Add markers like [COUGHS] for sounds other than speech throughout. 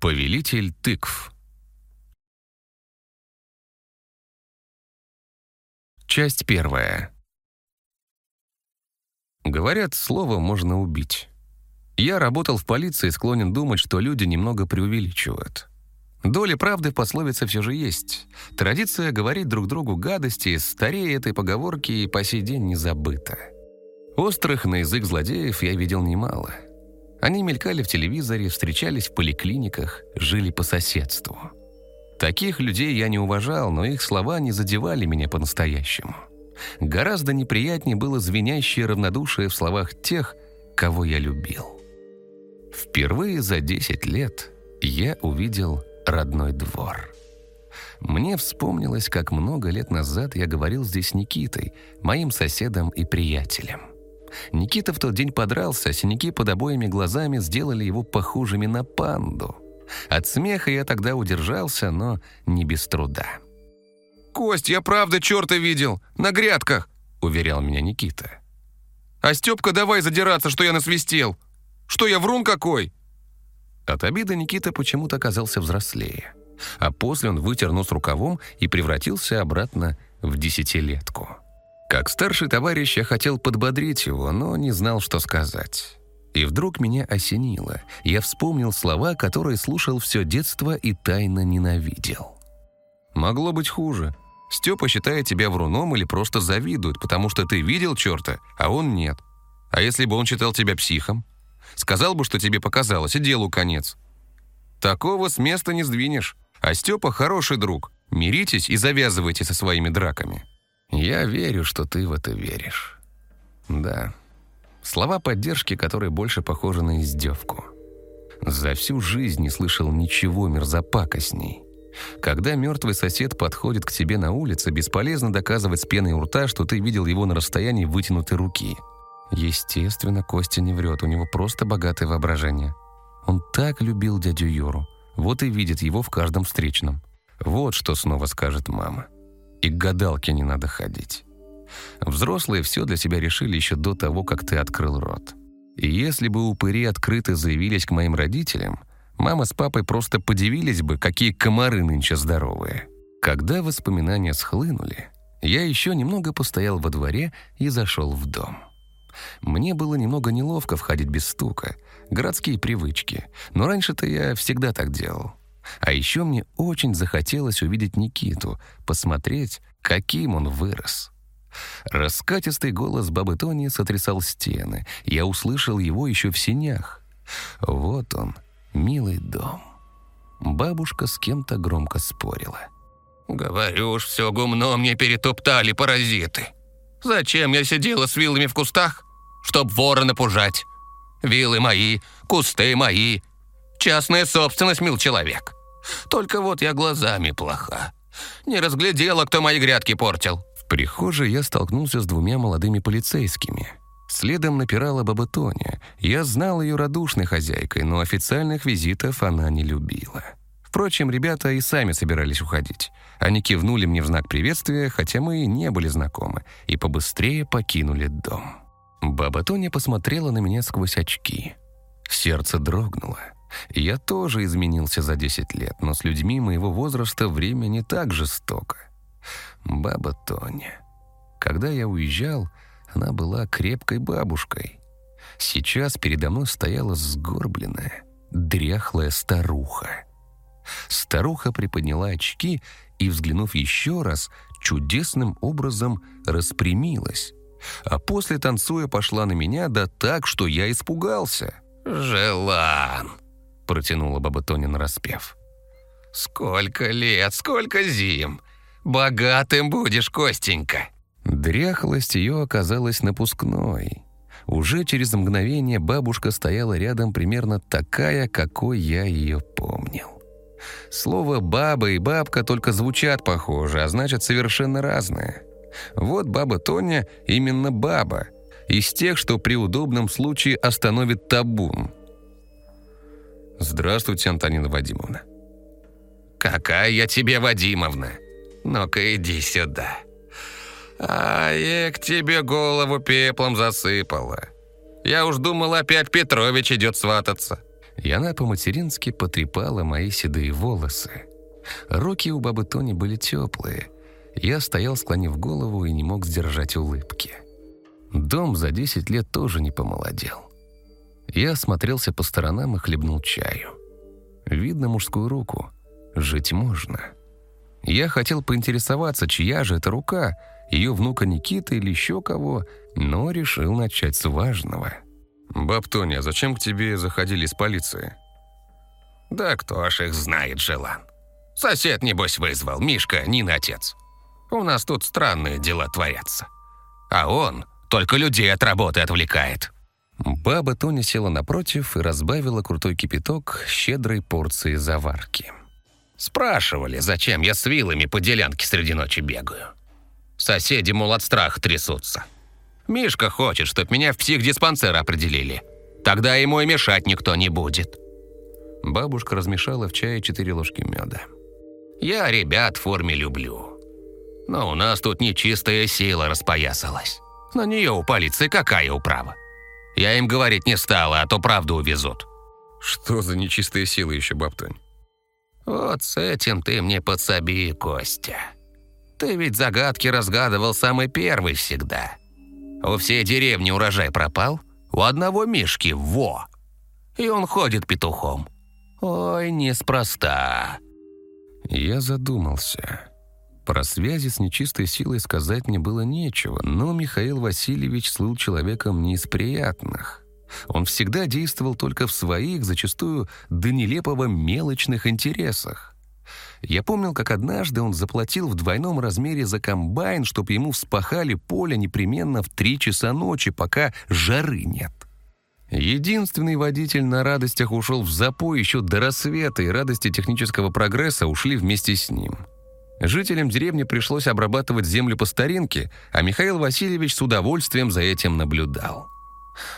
Повелитель тыкв. Часть первая. Говорят, слово можно убить. Я работал в полиции склонен думать, что люди немного преувеличивают. Доля правды в пословице все же есть. Традиция говорить друг другу гадости старее этой поговорки и по сей день не забыта. Острых на язык злодеев я видел немало. Они мелькали в телевизоре, встречались в поликлиниках, жили по соседству. Таких людей я не уважал, но их слова не задевали меня по-настоящему. Гораздо неприятнее было звенящее равнодушие в словах тех, кого я любил. Впервые за 10 лет я увидел родной двор. Мне вспомнилось, как много лет назад я говорил здесь с Никитой, моим соседом и приятелем. Никита в тот день подрался, синяки под обоими глазами сделали его похожими на панду. От смеха я тогда удержался, но не без труда. «Кость, я правда черта видел! На грядках!» — уверял меня Никита. «А Степка давай задираться, что я насвистел! Что я врун какой?» От обиды Никита почему-то оказался взрослее. А после он вытер нос рукавом и превратился обратно в десятилетку. Как старший товарищ я хотел подбодрить его, но не знал, что сказать. И вдруг меня осенило. Я вспомнил слова, которые слушал все детство и тайно ненавидел. «Могло быть хуже. Степа считает тебя вруном или просто завидует, потому что ты видел черта, а он нет. А если бы он считал тебя психом? Сказал бы, что тебе показалось, и делу конец. Такого с места не сдвинешь. А Степа хороший друг. Миритесь и завязывайте со своими драками». «Я верю, что ты в это веришь». «Да». Слова поддержки, которые больше похожи на издевку. За всю жизнь не слышал ничего мерзопакостней. Когда мертвый сосед подходит к тебе на улице, бесполезно доказывать с пеной у рта, что ты видел его на расстоянии вытянутой руки. Естественно, Костя не врет, у него просто богатое воображение. Он так любил дядю Юру, вот и видит его в каждом встречном. Вот что снова скажет мама. И к гадалке не надо ходить. Взрослые все для себя решили еще до того, как ты открыл рот. И если бы упыри открыто заявились к моим родителям, мама с папой просто подивились бы, какие комары нынче здоровые. Когда воспоминания схлынули, я еще немного постоял во дворе и зашел в дом. Мне было немного неловко входить без стука, городские привычки, но раньше-то я всегда так делал. А еще мне очень захотелось увидеть Никиту, посмотреть, каким он вырос. Раскатистый голос бабы Тони сотрясал стены. Я услышал его еще в синях. Вот он, милый дом. Бабушка с кем-то громко спорила. «Говорю уж, все гумно мне перетоптали паразиты. Зачем я сидела с вилами в кустах? Чтоб ворона пужать. Вилы мои, кусты мои. Частная собственность, мил человек. Только вот я глазами плоха. Не разглядела, кто мои грядки портил». В прихожей я столкнулся с двумя молодыми полицейскими. Следом напирала баба Тоня. Я знал ее радушной хозяйкой, но официальных визитов она не любила. Впрочем, ребята и сами собирались уходить. Они кивнули мне в знак приветствия, хотя мы и не были знакомы, и побыстрее покинули дом. Баба Тоня посмотрела на меня сквозь очки. Сердце дрогнуло. Я тоже изменился за 10 лет, но с людьми моего возраста время не так жестоко. Баба Тоня. Когда я уезжал, она была крепкой бабушкой. Сейчас передо мной стояла сгорбленная, дряхлая старуха. Старуха приподняла очки и, взглянув еще раз, чудесным образом распрямилась, а после, танцуя, пошла на меня, да так, что я испугался. «Желан!» Протянула баба Тоня нараспев. «Сколько лет, сколько зим! Богатым будешь, Костенька!» Дряхлость ее оказалась напускной. Уже через мгновение бабушка стояла рядом примерно такая, какой я ее помнил. Слово «баба» и «бабка» только звучат похоже, а значит совершенно разные. Вот баба Тоня именно баба, из тех, что при удобном случае остановит табун – «Здравствуйте, Антонина Вадимовна». «Какая я тебе Вадимовна? Ну-ка иди сюда». «А я к тебе голову пеплом засыпала. Я уж думал, опять Петрович идет свататься». И она по-матерински потрепала мои седые волосы. Руки у бабы Тони были теплые. Я стоял, склонив голову, и не мог сдержать улыбки. Дом за 10 лет тоже не помолодел. Я осмотрелся по сторонам и хлебнул чаю. Видно мужскую руку. Жить можно. Я хотел поинтересоваться, чья же это рука, ее внука Никиты или еще кого, но решил начать с важного. «Баб Тоня, а зачем к тебе заходили из полиции?» «Да кто ж их знает, Желан. Сосед, небось, вызвал, Мишка, Нина отец. У нас тут странные дела творятся. А он только людей от работы отвлекает». Баба Тоня села напротив и разбавила крутой кипяток щедрой порцией заварки. Спрашивали, зачем я с вилами по делянке среди ночи бегаю. Соседи, мол, от страха трясутся. Мишка хочет, чтоб меня в психдиспансер определили. Тогда ему и мешать никто не будет. Бабушка размешала в чае четыре ложки меда. Я ребят в форме люблю. Но у нас тут нечистая сила распоясалась. На нее у полиции какая управа? Я им говорить не стала, а то правду увезут. Что за нечистые силы еще, бабтонь? Вот с этим ты мне подсоби, Костя. Ты ведь загадки разгадывал самый первый всегда. У всей деревни урожай пропал, у одного Мишки во. И он ходит петухом. Ой, неспроста. Я задумался. Про связи с нечистой силой сказать мне было нечего, но Михаил Васильевич слыл человеком не из приятных. Он всегда действовал только в своих, зачастую до нелепого мелочных интересах. Я помнил, как однажды он заплатил в двойном размере за комбайн, чтобы ему вспахали поле непременно в три часа ночи, пока жары нет. Единственный водитель на радостях ушел в запой еще до рассвета, и радости технического прогресса ушли вместе с ним. Жителям деревни пришлось обрабатывать землю по старинке, а Михаил Васильевич с удовольствием за этим наблюдал.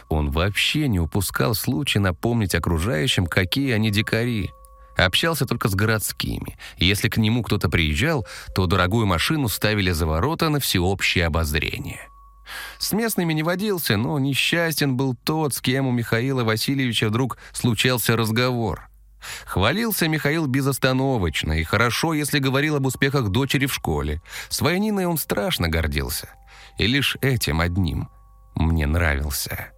Он вообще не упускал случая напомнить окружающим, какие они дикари. Общался только с городскими. если к нему кто-то приезжал, то дорогую машину ставили за ворота на всеобщее обозрение. С местными не водился, но несчастен был тот, с кем у Михаила Васильевича вдруг случался разговор. Хвалился Михаил безостановочно и хорошо, если говорил об успехах дочери в школе. Своей Ниной он страшно гордился. И лишь этим одним мне нравился.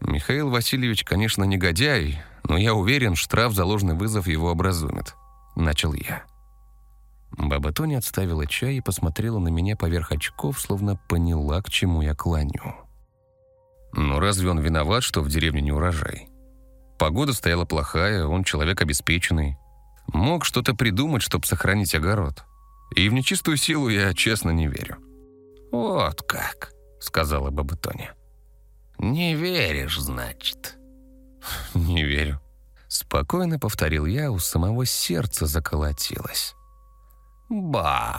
Михаил Васильевич, конечно, негодяй, но я уверен, штраф за ложный вызов его образумит. Начал я. Баба Тоня отставила чай и посмотрела на меня поверх очков, словно поняла, к чему я клоню. «Ну разве он виноват, что в деревне не урожай? Погода стояла плохая, он человек обеспеченный. Мог что-то придумать, чтобы сохранить огород. И в нечистую силу я честно не верю». «Вот как», — сказала баба Тоня. «Не веришь, значит?» «Не верю». Спокойно повторил я, у самого сердца заколотилось. «Ба,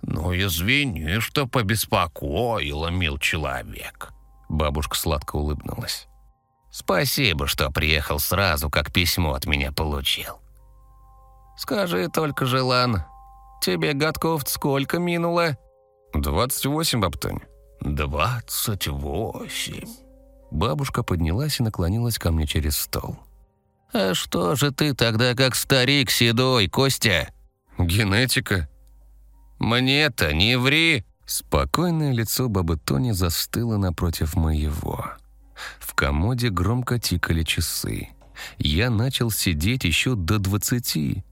ну извини, что побеспокоила, мил человек». Бабушка сладко улыбнулась. «Спасибо, что приехал сразу, как письмо от меня получил. Скажи только, Желан, тебе годков сколько минуло?» «Двадцать восемь, бабтонь». «Двадцать восемь». Бабушка поднялась и наклонилась ко мне через стол. «А что же ты тогда как старик седой, Костя?» «Генетика». «Мне-то не ври!» Спокойное лицо бабы Тони застыло напротив моего. В комоде громко тикали часы. Я начал сидеть еще до двадцати.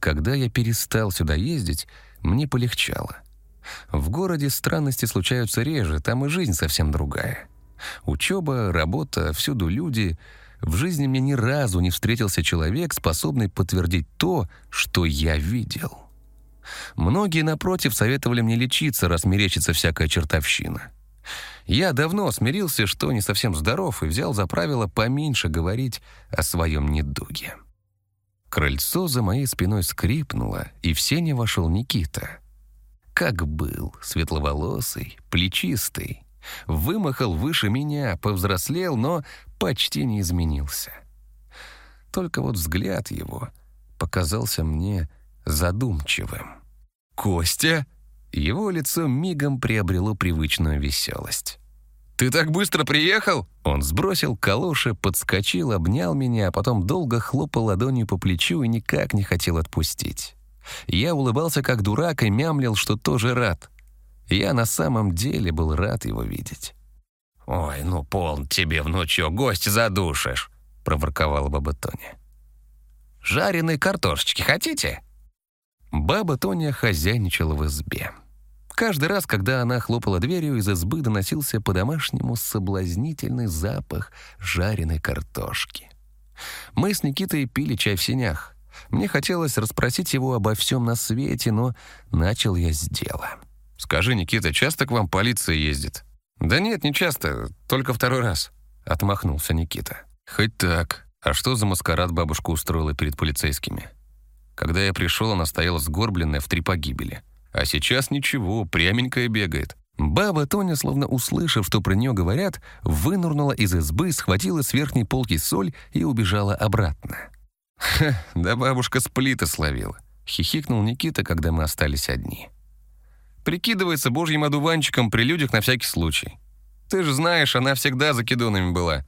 Когда я перестал сюда ездить, мне полегчало. В городе странности случаются реже, там и жизнь совсем другая. Учеба, работа, всюду люди. В жизни мне ни разу не встретился человек, способный подтвердить то, что я видел. Многие, напротив, советовали мне лечиться, раз мерещится всякая чертовщина. Я давно смирился, что не совсем здоров, и взял за правило поменьше говорить о своем недуге. Крыльцо за моей спиной скрипнуло, и в сене вошел Никита. Как был, светловолосый, плечистый, Вымахал выше меня, повзрослел, но почти не изменился. Только вот взгляд его показался мне задумчивым. «Костя?» Его лицо мигом приобрело привычную веселость. Ты так быстро приехал?» Он сбросил калоши, подскочил, обнял меня, а потом долго хлопал ладонью по плечу и никак не хотел отпустить. Я улыбался как дурак и мямлил, что тоже рад. Я на самом деле был рад его видеть. «Ой, ну полн тебе внучок, гость задушишь», — проворковала баба Тоня. «Жареные картошечки хотите?» Баба Тоня хозяйничала в избе. Каждый раз, когда она хлопала дверью, из избы доносился по-домашнему соблазнительный запах жареной картошки. Мы с Никитой пили чай в сенях. Мне хотелось расспросить его обо всем на свете, но начал я с дела. «Скажи, Никита, часто к вам полиция ездит?» «Да нет, не часто, только второй раз», — отмахнулся Никита. «Хоть так. А что за маскарад бабушка устроила перед полицейскими?» Когда я пришел, она стояла сгорбленная в три погибели. А сейчас ничего, пряменькая бегает. Баба Тоня, словно услышав, что про нее говорят, вынурнула из избы, схватила с верхней полки соль и убежала обратно. «Ха, да бабушка сплита словила», — хихикнул Никита, когда мы остались одни. «Прикидывается божьим одуванчиком при людях на всякий случай. Ты же знаешь, она всегда закидонами была.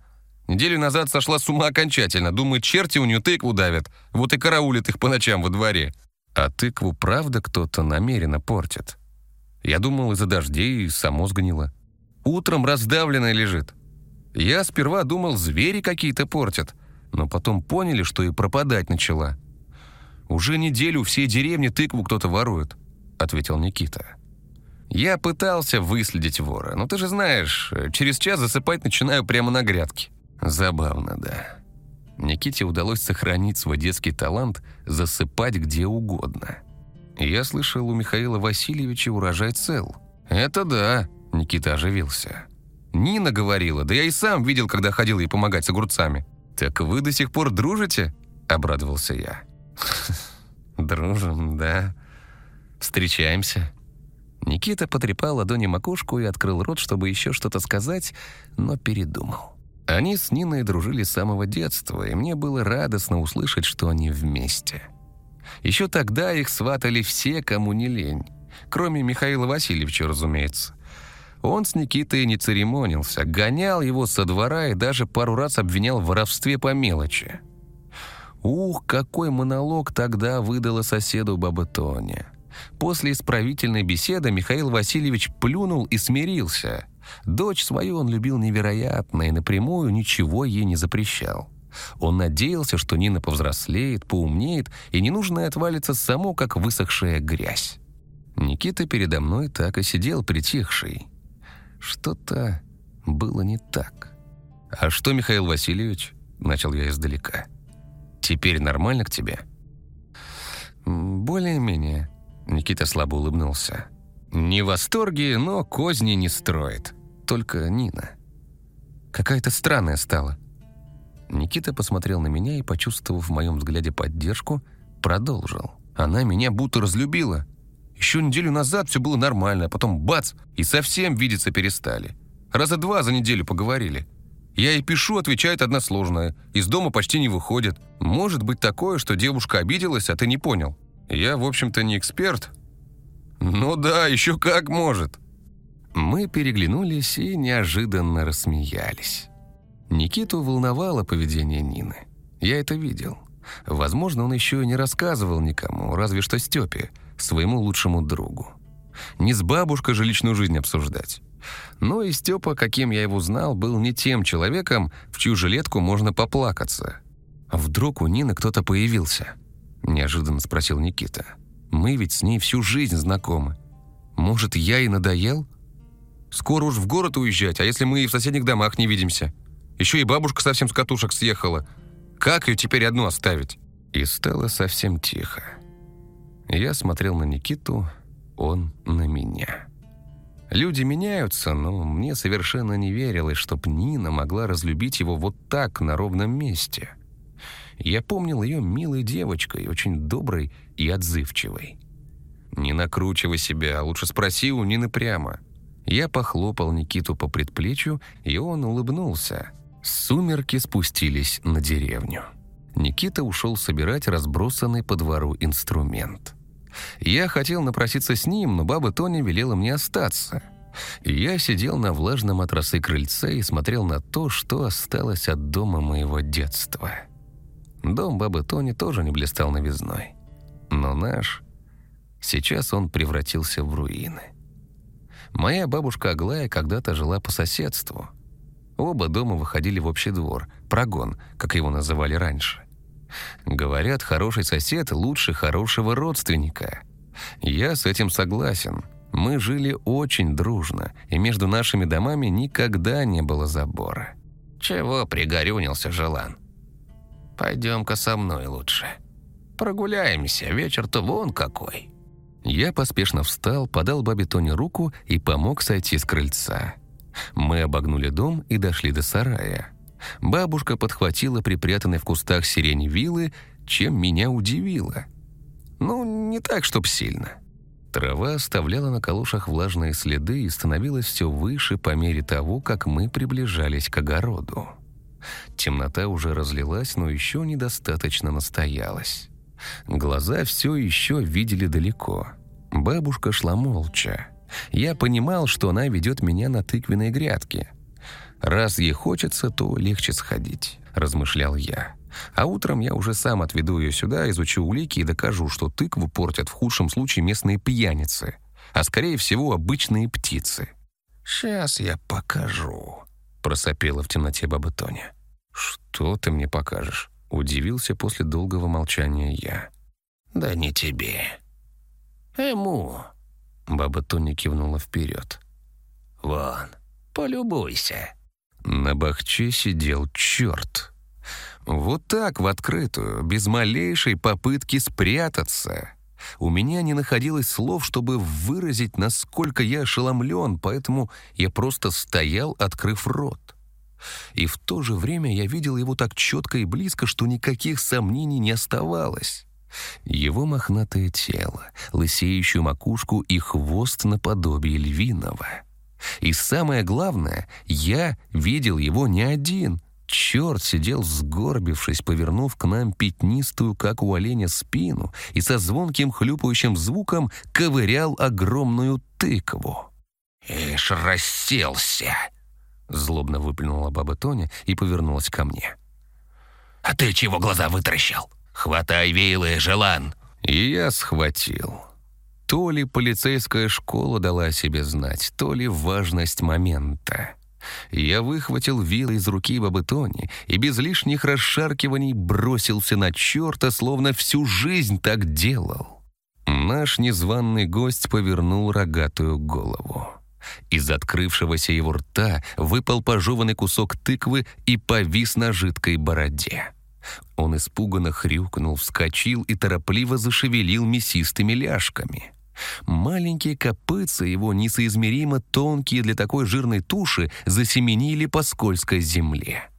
Неделю назад сошла с ума окончательно. Думает, черти у нее тыкву давят. Вот и караулит их по ночам во дворе. А тыкву правда кто-то намеренно портит? Я думал, из-за дождей само сгнило. Утром раздавленная лежит. Я сперва думал, звери какие-то портят. Но потом поняли, что и пропадать начала. «Уже неделю все деревни тыкву кто-то ворует», — ответил Никита. «Я пытался выследить вора, но ты же знаешь, через час засыпать начинаю прямо на грядке. Забавно, да. Никите удалось сохранить свой детский талант засыпать где угодно. Я слышал, у Михаила Васильевича урожай цел. Это да, Никита оживился. Нина говорила, да я и сам видел, когда ходил ей помогать с огурцами. Так вы до сих пор дружите? Обрадовался я. [LAUGHS] Дружим, да. Встречаемся. Никита потрепал ладони макушку и открыл рот, чтобы еще что-то сказать, но передумал. Они с Ниной дружили с самого детства, и мне было радостно услышать, что они вместе. Еще тогда их сватали все, кому не лень. Кроме Михаила Васильевича, разумеется. Он с Никитой не церемонился, гонял его со двора и даже пару раз обвинял в воровстве по мелочи. Ух, какой монолог тогда выдала соседу баба Тоня. После исправительной беседы Михаил Васильевич плюнул и смирился. Дочь свою он любил невероятно и напрямую ничего ей не запрещал. Он надеялся, что Нина повзрослеет, поумнеет, и ненужное отвалится само, как высохшая грязь. Никита передо мной так и сидел притихший. Что-то было не так. «А что, Михаил Васильевич?» — начал я издалека. «Теперь нормально к тебе?» «Более-менее», — Никита слабо улыбнулся. «Не в восторге, но козни не строит только Нина. Какая-то странная стала. Никита посмотрел на меня и, почувствовав в моем взгляде поддержку, продолжил. Она меня будто разлюбила. Еще неделю назад все было нормально, а потом бац, и совсем видеться перестали. Раза два за неделю поговорили. Я ей пишу, отвечает односложное. Из дома почти не выходит. Может быть такое, что девушка обиделась, а ты не понял. Я, в общем-то, не эксперт. Ну да, еще как может. Мы переглянулись и неожиданно рассмеялись. Никиту волновало поведение Нины. Я это видел. Возможно, он еще и не рассказывал никому, разве что Степе, своему лучшему другу. Не с бабушкой же личную жизнь обсуждать. Но и Степа, каким я его знал, был не тем человеком, в чью жилетку можно поплакаться. «А вдруг у Нины кто-то появился?» – неожиданно спросил Никита. «Мы ведь с ней всю жизнь знакомы. Может, я и надоел?» Скоро уж в город уезжать, а если мы и в соседних домах не видимся? Еще и бабушка совсем с катушек съехала. Как ее теперь одну оставить?» И стало совсем тихо. Я смотрел на Никиту, он на меня. Люди меняются, но мне совершенно не верилось, чтоб Нина могла разлюбить его вот так, на ровном месте. Я помнил ее милой девочкой, очень доброй и отзывчивой. «Не накручивай себя, лучше спроси у Нины прямо». Я похлопал Никиту по предплечью, и он улыбнулся. Сумерки спустились на деревню. Никита ушел собирать разбросанный по двору инструмент. Я хотел напроситься с ним, но баба Тоня велела мне остаться. Я сидел на влажном от росы и смотрел на то, что осталось от дома моего детства. Дом бабы Тони тоже не блистал новизной. Но наш... Сейчас он превратился в руины. Моя бабушка Аглая когда-то жила по соседству. Оба дома выходили в общий двор, прогон, как его называли раньше. Говорят, хороший сосед лучше хорошего родственника. Я с этим согласен. Мы жили очень дружно, и между нашими домами никогда не было забора. Чего пригорюнился Желан? Пойдем-ка со мной лучше. Прогуляемся, вечер-то вон какой. Я поспешно встал, подал бабе Тоне руку и помог сойти с крыльца. Мы обогнули дом и дошли до сарая. Бабушка подхватила припрятанной в кустах сирень вилы, чем меня удивило. Ну, не так, чтоб сильно. Трава оставляла на калушах влажные следы и становилась все выше по мере того, как мы приближались к огороду. Темнота уже разлилась, но еще недостаточно настоялась. Глаза все еще видели далеко. Бабушка шла молча. Я понимал, что она ведет меня на тыквенной грядке. «Раз ей хочется, то легче сходить», — размышлял я. «А утром я уже сам отведу ее сюда, изучу улики и докажу, что тыкву портят в худшем случае местные пьяницы, а скорее всего обычные птицы». «Сейчас я покажу», — просопела в темноте баба Тоня. «Что ты мне покажешь?» — удивился после долгого молчания я. «Да не тебе. Ему». Баба Тоня кивнула вперед. «Вон, полюбуйся». На бахче сидел черт. Вот так, в открытую, без малейшей попытки спрятаться. У меня не находилось слов, чтобы выразить, насколько я ошеломлен, поэтому я просто стоял, открыв рот. И в то же время я видел его так четко и близко, что никаких сомнений не оставалось. Его мохнатое тело, лысеющую макушку и хвост наподобие львиного — и самое главное, я видел его не один. Черт сидел сгорбившись, повернув к нам пятнистую, как у оленя, спину и со звонким хлюпающим звуком ковырял огромную тыкву. «Ишь, расселся!» Злобно выплюнула баба Тоня и повернулась ко мне. «А ты чего глаза вытращил? Хватай вейлы, желан!» И я схватил. То ли полицейская школа дала о себе знать, то ли важность момента. Я выхватил вилы из руки бабы Тони и без лишних расшаркиваний бросился на черта, словно всю жизнь так делал. Наш незваный гость повернул рогатую голову. Из открывшегося его рта выпал пожеванный кусок тыквы и повис на жидкой бороде. Он испуганно хрюкнул, вскочил и торопливо зашевелил мясистыми ляжками. Маленькие копытца его, несоизмеримо тонкие для такой жирной туши, засеменили по скользкой земле.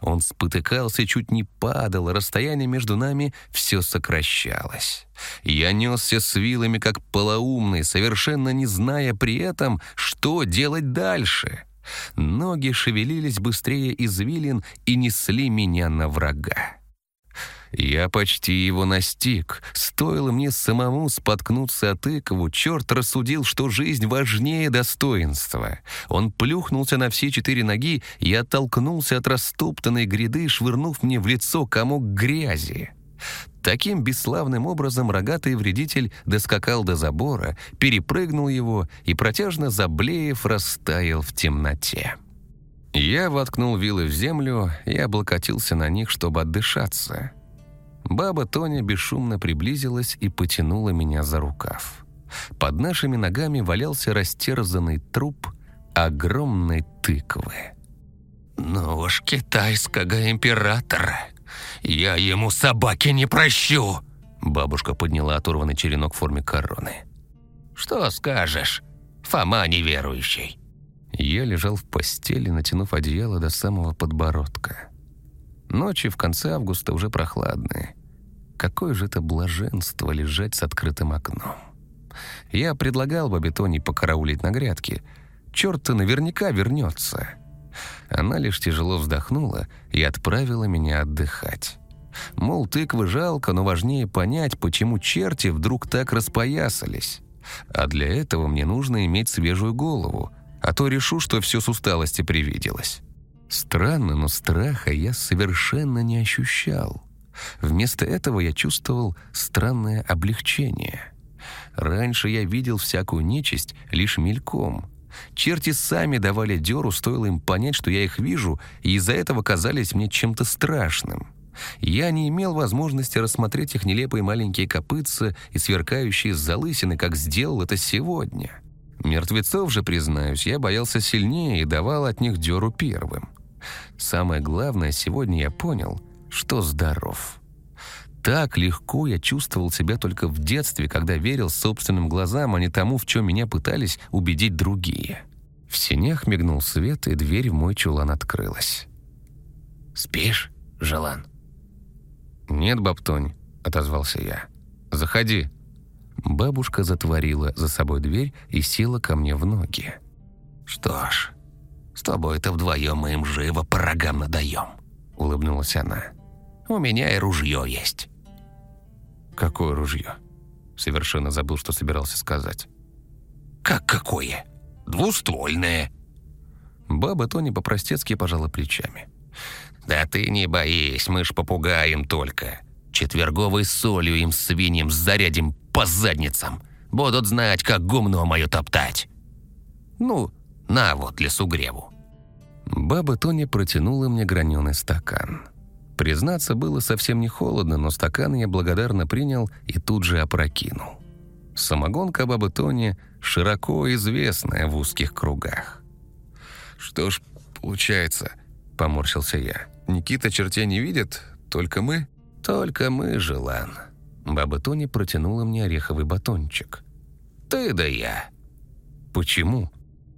Он спотыкался, чуть не падал, расстояние между нами все сокращалось. Я несся с вилами, как полоумный, совершенно не зная при этом, что делать дальше. Ноги шевелились быстрее извилин и несли меня на врага. Я почти его настиг. Стоило мне самому споткнуться от тыкову, черт рассудил, что жизнь важнее достоинства. Он плюхнулся на все четыре ноги и оттолкнулся от растоптанной гряды, швырнув мне в лицо комок грязи. Таким бесславным образом рогатый вредитель доскакал до забора, перепрыгнул его и, протяжно заблеев, растаял в темноте. Я воткнул вилы в землю и облокотился на них, чтобы отдышаться. Баба Тоня бесшумно приблизилась и потянула меня за рукав. Под нашими ногами валялся растерзанный труп огромной тыквы. «Ну уж китайского императора! Я ему собаки не прощу!» Бабушка подняла оторванный черенок в форме короны. «Что скажешь, Фома неверующий?» Я лежал в постели, натянув одеяло до самого подбородка. Ночи в конце августа уже прохладные. Какое же это блаженство лежать с открытым окном. Я предлагал Бабитоне покараулить на грядке. Черт-то наверняка вернется. Она лишь тяжело вздохнула и отправила меня отдыхать. Мол, тыквы жалко, но важнее понять, почему черти вдруг так распоясались. А для этого мне нужно иметь свежую голову, а то решу, что все с усталости привиделось. Странно, но страха я совершенно не ощущал. Вместо этого я чувствовал странное облегчение. Раньше я видел всякую нечисть лишь мельком. Черти сами давали дёру, стоило им понять, что я их вижу, и из-за этого казались мне чем-то страшным. Я не имел возможности рассмотреть их нелепые маленькие копытца и сверкающие залысины, как сделал это сегодня. Мертвецов же, признаюсь, я боялся сильнее и давал от них дёру первым. Самое главное, сегодня я понял, что здоров. Так легко я чувствовал себя только в детстве, когда верил собственным глазам, а не тому, в чем меня пытались убедить другие. В сенях мигнул свет, и дверь в мой чулан открылась. «Спишь, Желан?» «Нет, бабтонь», — отозвался я. «Заходи». Бабушка затворила за собой дверь и села ко мне в ноги. «Что ж, с тобой-то вдвоем мы им живо по рогам надаем», — улыбнулась она. «У меня и ружье есть». «Какое ружье?» Совершенно забыл, что собирался сказать. «Как какое? Двуствольное». Баба Тони по-простецки пожала плечами. «Да ты не боись, мы ж попугаем только. Четверговой солью им свиньям зарядим по задницам. Будут знать, как гумно мое топтать. Ну, на вот лесугреву». Баба Тони протянула мне граненый стакан. Признаться, было совсем не холодно, но стакан я благодарно принял и тут же опрокинул. Самогонка бабы Тони широко известная в узких кругах. «Что ж, получается», — поморщился я, — «Никита чертей не видит, только мы?» «Только мы, Желан». Баба Тони протянула мне ореховый батончик. «Ты да я». «Почему?»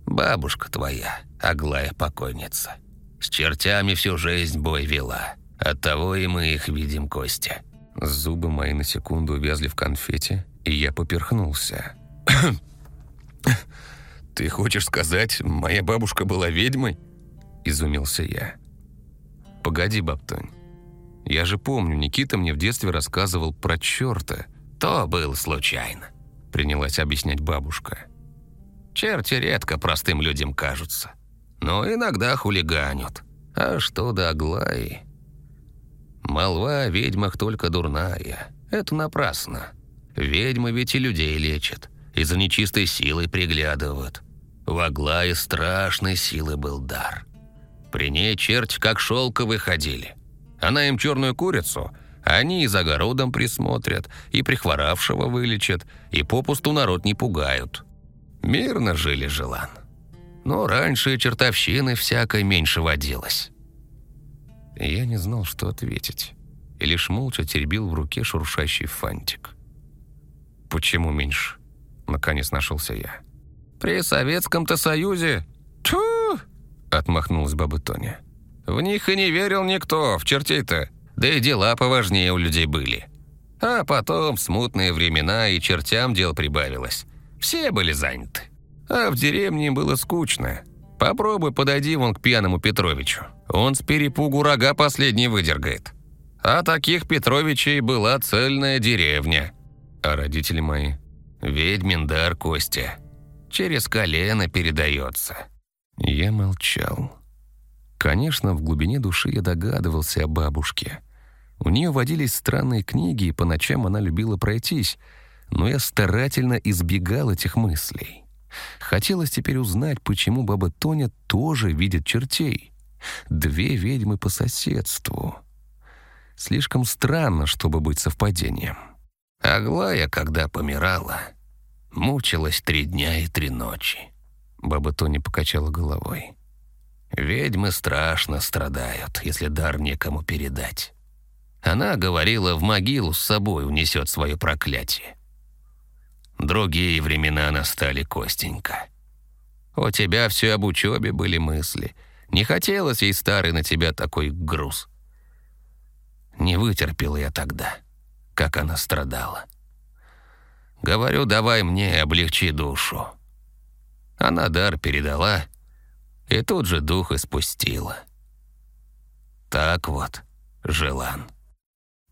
«Бабушка твоя, Аглая покойница. С чертями всю жизнь бой вела». Оттого и мы их видим, Костя». Зубы мои на секунду вязли в конфете, и я поперхнулся. [COUGHS] «Ты хочешь сказать, моя бабушка была ведьмой?» Изумился я. «Погоди, бабтонь. Я же помню, Никита мне в детстве рассказывал про черта». «То было случайно», — принялась объяснять бабушка. «Черти редко простым людям кажутся, но иногда хулиганят. А что до Аглаи...» Молва о ведьмах только дурная. Это напрасно. Ведьмы ведь и людей лечат, и за нечистой силой приглядывают. В Аглае страшной силы был дар. При ней черти как шелковые ходили. Она им черную курицу, они и за огородом присмотрят, и прихворавшего вылечат, и попусту народ не пугают. Мирно жили желан. Но раньше чертовщины всякой меньше водилось. Я не знал, что ответить, и лишь молча теребил в руке шуршащий фантик. «Почему меньше?» — наконец нашелся я. «При Советском-то Союзе...» «Тьфу!» — отмахнулась баба Тоня. «В них и не верил никто, в чертей-то. Да и дела поважнее у людей были. А потом, смутные времена, и чертям дел прибавилось. Все были заняты. А в деревне было скучно. Попробуй подойди вон к пьяному Петровичу. Он с перепугу рога последний выдергает. А таких Петровичей была цельная деревня. А родители мои? Ведьмин дар Костя. Через колено передается. Я молчал. Конечно, в глубине души я догадывался о бабушке. У нее водились странные книги, и по ночам она любила пройтись, но я старательно избегал этих мыслей. Хотелось теперь узнать, почему баба Тоня тоже видит чертей. Две ведьмы по соседству. Слишком странно, чтобы быть совпадением. Аглая, когда помирала, мучилась три дня и три ночи. Баба Тони покачала головой. Ведьмы страшно страдают, если дар некому передать. Она говорила, в могилу с собой унесет свое проклятие. Другие времена настали, Костенька. У тебя все об учебе были мысли — не хотелось ей, старый, на тебя такой груз. Не вытерпел я тогда, как она страдала. Говорю, давай мне, облегчи душу. Она дар передала, и тут же дух испустила. Так вот, желан.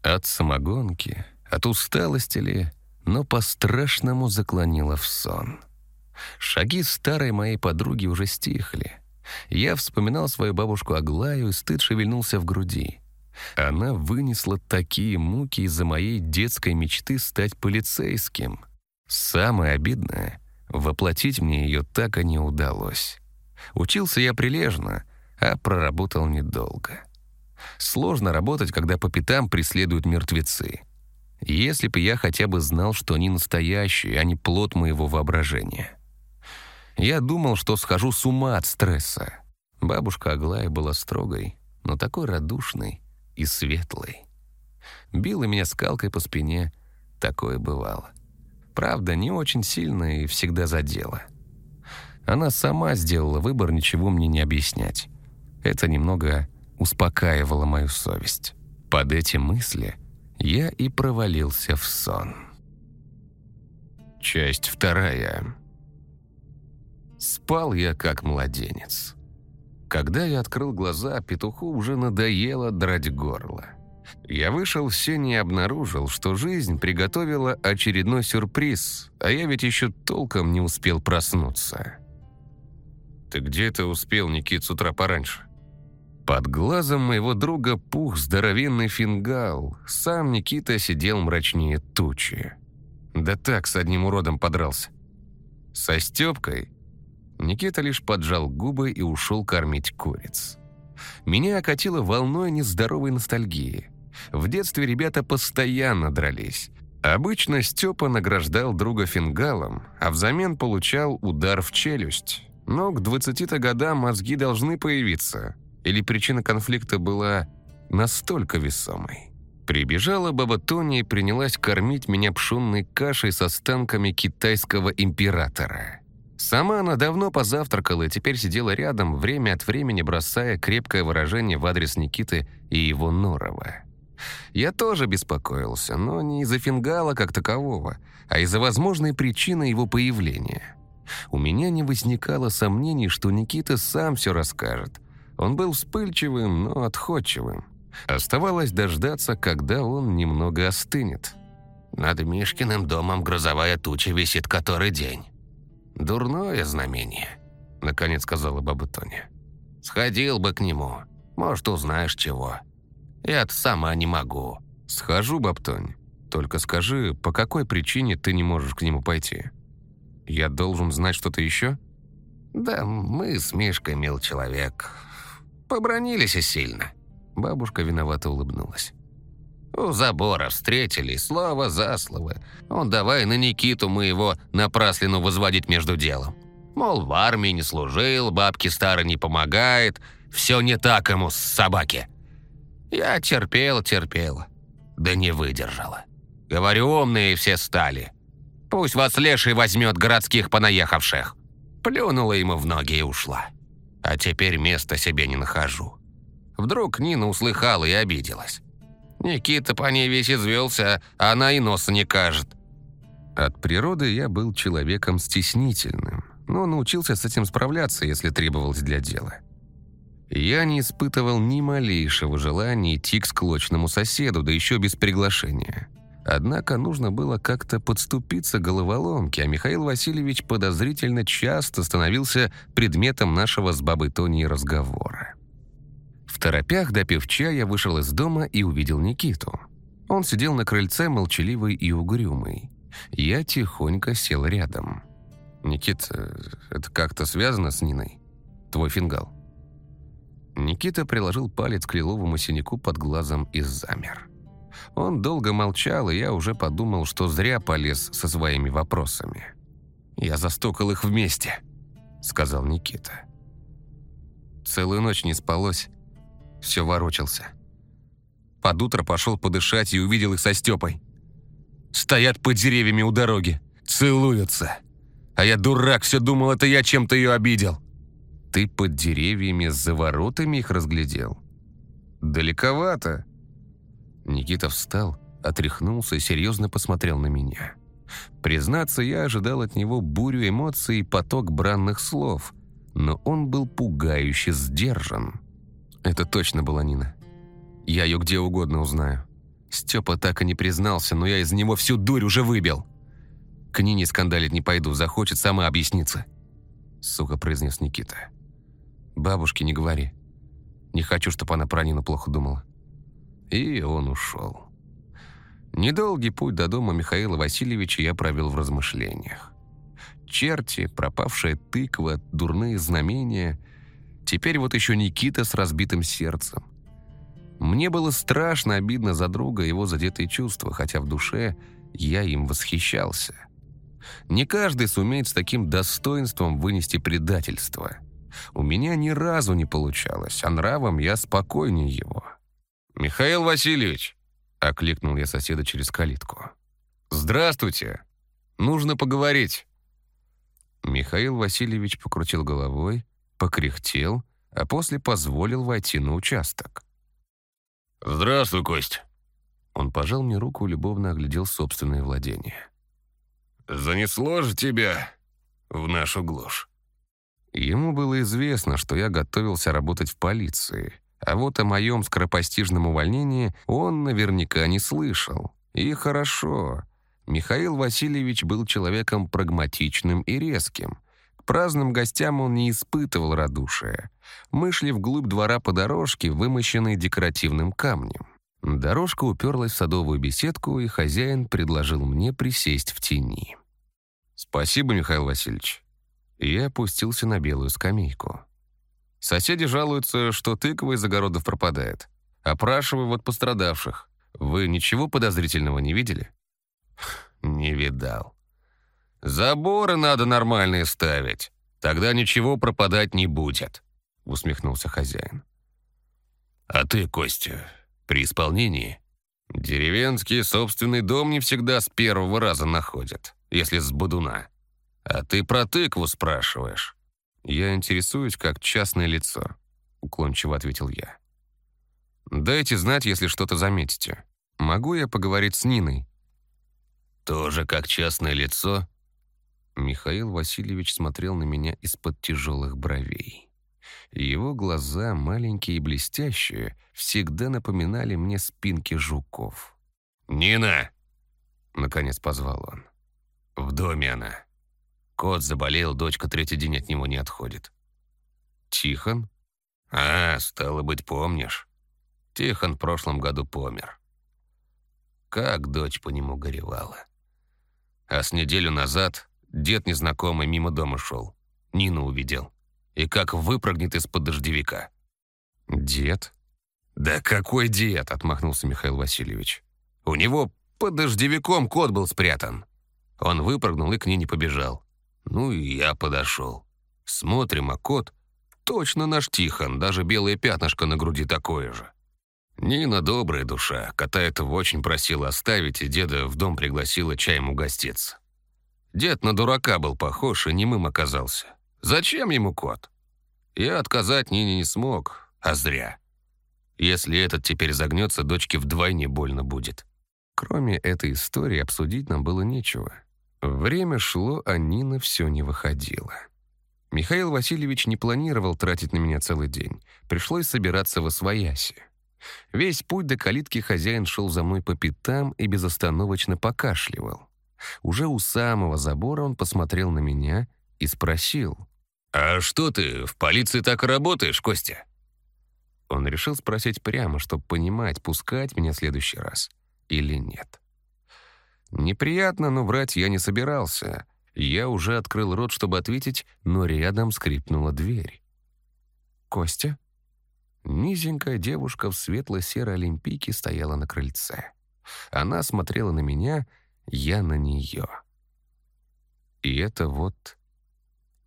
От самогонки, от усталости ли, но по-страшному заклонила в сон. Шаги старой моей подруги уже стихли. Я вспоминал свою бабушку Аглаю, и стыд шевельнулся в груди. Она вынесла такие муки из-за моей детской мечты стать полицейским. Самое обидное — воплотить мне ее так и не удалось. Учился я прилежно, а проработал недолго. Сложно работать, когда по пятам преследуют мертвецы. Если бы я хотя бы знал, что они настоящие, а не плод моего воображения. Я думал, что схожу с ума от стресса. Бабушка Аглая была строгой, но такой радушной и светлой. Била меня скалкой по спине, такое бывало. Правда, не очень сильно и всегда задела. Она сама сделала выбор ничего мне не объяснять. Это немного успокаивало мою совесть. Под эти мысли я и провалился в сон. Часть вторая. Спал я как младенец. Когда я открыл глаза, петуху уже надоело драть горло. Я вышел в сень и обнаружил, что жизнь приготовила очередной сюрприз, а я ведь еще толком не успел проснуться. «Ты где-то успел, Никит, с утра пораньше?» Под глазом моего друга пух здоровенный фингал. Сам Никита сидел мрачнее тучи. Да так, с одним уродом подрался. Со Степкой Никита лишь поджал губы и ушел кормить куриц. Меня окатило волной нездоровой ностальгии. В детстве ребята постоянно дрались. Обычно Степа награждал друга фингалом, а взамен получал удар в челюсть. Но к 20 годам мозги должны появиться. Или причина конфликта была настолько весомой. Прибежала баба Тони и принялась кормить меня пшенной кашей с останками китайского императора. Сама она давно позавтракала и теперь сидела рядом, время от времени бросая крепкое выражение в адрес Никиты и его Норова. Я тоже беспокоился, но не из-за фингала как такового, а из-за возможной причины его появления. У меня не возникало сомнений, что Никита сам все расскажет. Он был вспыльчивым, но отходчивым. Оставалось дождаться, когда он немного остынет. «Над Мишкиным домом грозовая туча висит который день». «Дурное знамение», — наконец сказала баба Тоня. «Сходил бы к нему. Может, узнаешь чего. Я-то сама не могу». «Схожу, баб Тонь. Только скажи, по какой причине ты не можешь к нему пойти? Я должен знать что-то еще?» «Да мы с Мишкой, мил человек, побронились и сильно». Бабушка виновато улыбнулась. У забора встретили, слово за слово. Он давай на Никиту мы его напраслину возводить между делом. Мол, в армии не служил, бабке старой не помогает, все не так ему с собаки. Я терпел, терпел, да не выдержала. Говорю, умные все стали. Пусть вас леший возьмет городских понаехавших. Плюнула ему в ноги и ушла. А теперь места себе не нахожу. Вдруг Нина услыхала и обиделась. Никита по ней весь извелся, а она и носа не кажет. От природы я был человеком стеснительным, но научился с этим справляться, если требовалось для дела. Я не испытывал ни малейшего желания идти к склочному соседу, да еще без приглашения. Однако нужно было как-то подступиться к головоломке, а Михаил Васильевич подозрительно часто становился предметом нашего с бабой Тони разговора. В торопях, допив чая, вышел из дома и увидел Никиту. Он сидел на крыльце, молчаливый и угрюмый. Я тихонько сел рядом. «Никит, это как-то связано с Ниной? Твой фингал?» Никита приложил палец к лиловому синяку под глазом и замер. Он долго молчал, и я уже подумал, что зря полез со своими вопросами. «Я застукал их вместе», — сказал Никита. Целую ночь не спалось, все ворочался. Под утро пошел подышать и увидел их со Степой. Стоят под деревьями у дороги, целуются. А я дурак, все думал, это я чем-то ее обидел. Ты под деревьями за воротами их разглядел? Далековато. Никита встал, отряхнулся и серьезно посмотрел на меня. Признаться, я ожидал от него бурю эмоций и поток бранных слов, но он был пугающе сдержан. Это точно была Нина. Я ее где угодно узнаю. Степа так и не признался, но я из него всю дурь уже выбил. К Нине скандалить не пойду, захочет сама объясниться», — сухо произнес Никита. «Бабушке не говори. Не хочу, чтобы она про Нину плохо думала». И он ушел. Недолгий путь до дома Михаила Васильевича я провел в размышлениях. Черти, пропавшая тыква, дурные знамения. Теперь вот еще Никита с разбитым сердцем. Мне было страшно обидно за друга его задетые чувства, хотя в душе я им восхищался. Не каждый сумеет с таким достоинством вынести предательство. У меня ни разу не получалось, а нравом я спокойнее его. «Михаил Васильевич!» — окликнул я соседа через калитку. «Здравствуйте! Нужно поговорить!» Михаил Васильевич покрутил головой, покряхтел, а после позволил войти на участок. «Здравствуй, Кость!» Он пожал мне руку и любовно оглядел собственное владение. «Занесло же тебя в нашу глушь!» Ему было известно, что я готовился работать в полиции, а вот о моем скоропостижном увольнении он наверняка не слышал. И хорошо. Михаил Васильевич был человеком прагматичным и резким. К праздным гостям он не испытывал радушия. Мы шли вглубь двора по дорожке, вымощенной декоративным камнем. Дорожка уперлась в садовую беседку, и хозяин предложил мне присесть в тени. «Спасибо, Михаил Васильевич». Я опустился на белую скамейку. Соседи жалуются, что тыква из огородов пропадает. Опрашиваю вот пострадавших. Вы ничего подозрительного не видели? Не видал. Заборы надо нормальные ставить. Тогда ничего пропадать не будет, усмехнулся хозяин. А ты, Костя, при исполнении? Деревенский собственный дом не всегда с первого раза находят, если с бодуна. А ты про тыкву спрашиваешь. «Я интересуюсь как частное лицо», — уклончиво ответил я. «Дайте знать, если что-то заметите. Могу я поговорить с Ниной?» «Тоже как частное лицо?» Михаил Васильевич смотрел на меня из-под тяжелых бровей. Его глаза, маленькие и блестящие, всегда напоминали мне спинки жуков. «Нина!» — наконец позвал он. «В доме она». Кот заболел, дочка третий день от него не отходит. Тихон? А, стало быть, помнишь. Тихон в прошлом году помер. Как дочь по нему горевала. А с неделю назад дед незнакомый мимо дома шел. Нину увидел. И как выпрыгнет из-под дождевика. «Дед?» «Да какой дед?» — отмахнулся Михаил Васильевич. «У него под дождевиком кот был спрятан. Он выпрыгнул и к ней не побежал. Ну и я подошел. Смотрим, а кот точно наш Тихон, даже белое пятнышко на груди такое же. Нина добрая душа, кота этого очень просила оставить, и деда в дом пригласила чаем угоститься. Дед на дурака был похож и немым оказался. Зачем ему кот? Я отказать Нине не смог, а зря. Если этот теперь загнется, дочке вдвойне больно будет. Кроме этой истории обсудить нам было нечего. Время шло, а Нина все не выходила. Михаил Васильевич не планировал тратить на меня целый день. Пришлось собираться в Освояси. Весь путь до калитки хозяин шел за мной по пятам и безостановочно покашливал. Уже у самого забора он посмотрел на меня и спросил. «А что ты, в полиции так работаешь, Костя?» Он решил спросить прямо, чтобы понимать, пускать меня в следующий раз или нет. Неприятно, но врать я не собирался. Я уже открыл рот, чтобы ответить, но рядом скрипнула дверь. «Костя?» Низенькая девушка в светло-серой олимпийке стояла на крыльце. Она смотрела на меня, я на нее. И это вот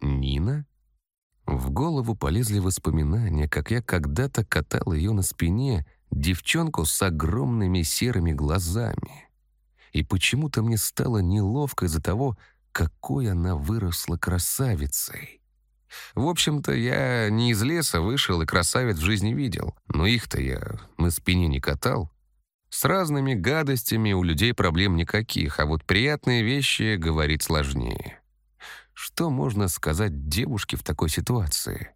Нина? В голову полезли воспоминания, как я когда-то катал ее на спине, девчонку с огромными серыми глазами и почему-то мне стало неловко из-за того, какой она выросла красавицей. В общем-то, я не из леса вышел и красавец в жизни видел, но их-то я на спине не катал. С разными гадостями у людей проблем никаких, а вот приятные вещи говорить сложнее. Что можно сказать девушке в такой ситуации?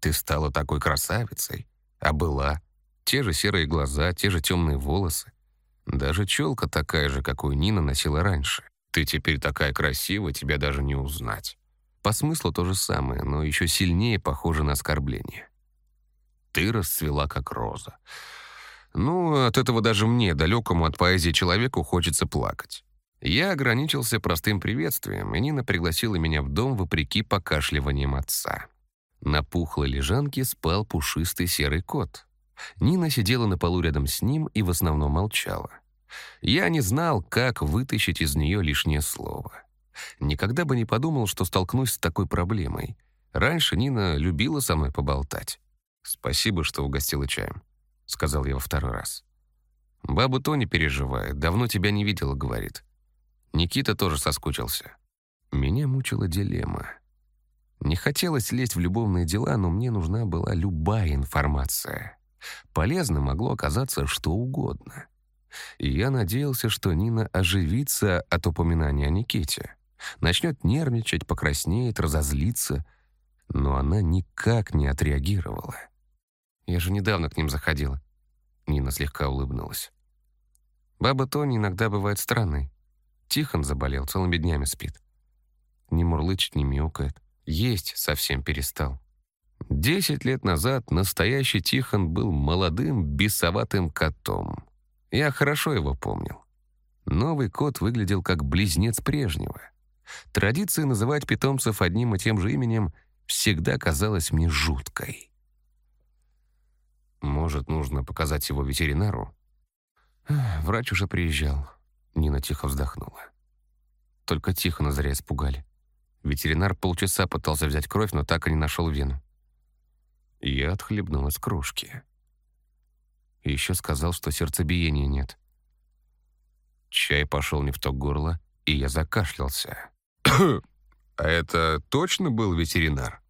Ты стала такой красавицей, а была. Те же серые глаза, те же темные волосы. Даже челка такая же, какую Нина носила раньше. Ты теперь такая красивая, тебя даже не узнать. По смыслу то же самое, но еще сильнее похоже на оскорбление. Ты расцвела, как роза. Ну, от этого даже мне, далекому от поэзии человеку, хочется плакать. Я ограничился простым приветствием, и Нина пригласила меня в дом вопреки покашливаниям отца. На пухлой лежанке спал пушистый серый кот. Нина сидела на полу рядом с ним и в основном молчала. Я не знал, как вытащить из нее лишнее слово. Никогда бы не подумал, что столкнусь с такой проблемой. Раньше Нина любила со мной поболтать. «Спасибо, что угостила чаем», — сказал я во второй раз. «Баба Тони переживает, давно тебя не видела», — говорит. Никита тоже соскучился. Меня мучила дилемма. Не хотелось лезть в любовные дела, но мне нужна была любая информация. Полезно могло оказаться что угодно. И я надеялся, что Нина оживится от упоминания о Никите. Начнет нервничать, покраснеет, разозлиться. Но она никак не отреагировала. «Я же недавно к ним заходила». Нина слегка улыбнулась. «Баба Тони иногда бывает странной. Тихон заболел, целыми днями спит. Не мурлычет, не мяукает. Есть совсем перестал. Десять лет назад настоящий Тихон был молодым, бесоватым котом. Я хорошо его помнил. Новый кот выглядел как близнец прежнего. Традиция называть питомцев одним и тем же именем всегда казалась мне жуткой. Может, нужно показать его ветеринару? Врач уже приезжал. Нина тихо вздохнула. Только Тихона зря испугали. Ветеринар полчаса пытался взять кровь, но так и не нашел вену. Я отхлебнул из кружки. Еще сказал, что сердцебиения нет. Чай пошел не в то горло, и я закашлялся. «А это точно был ветеринар?»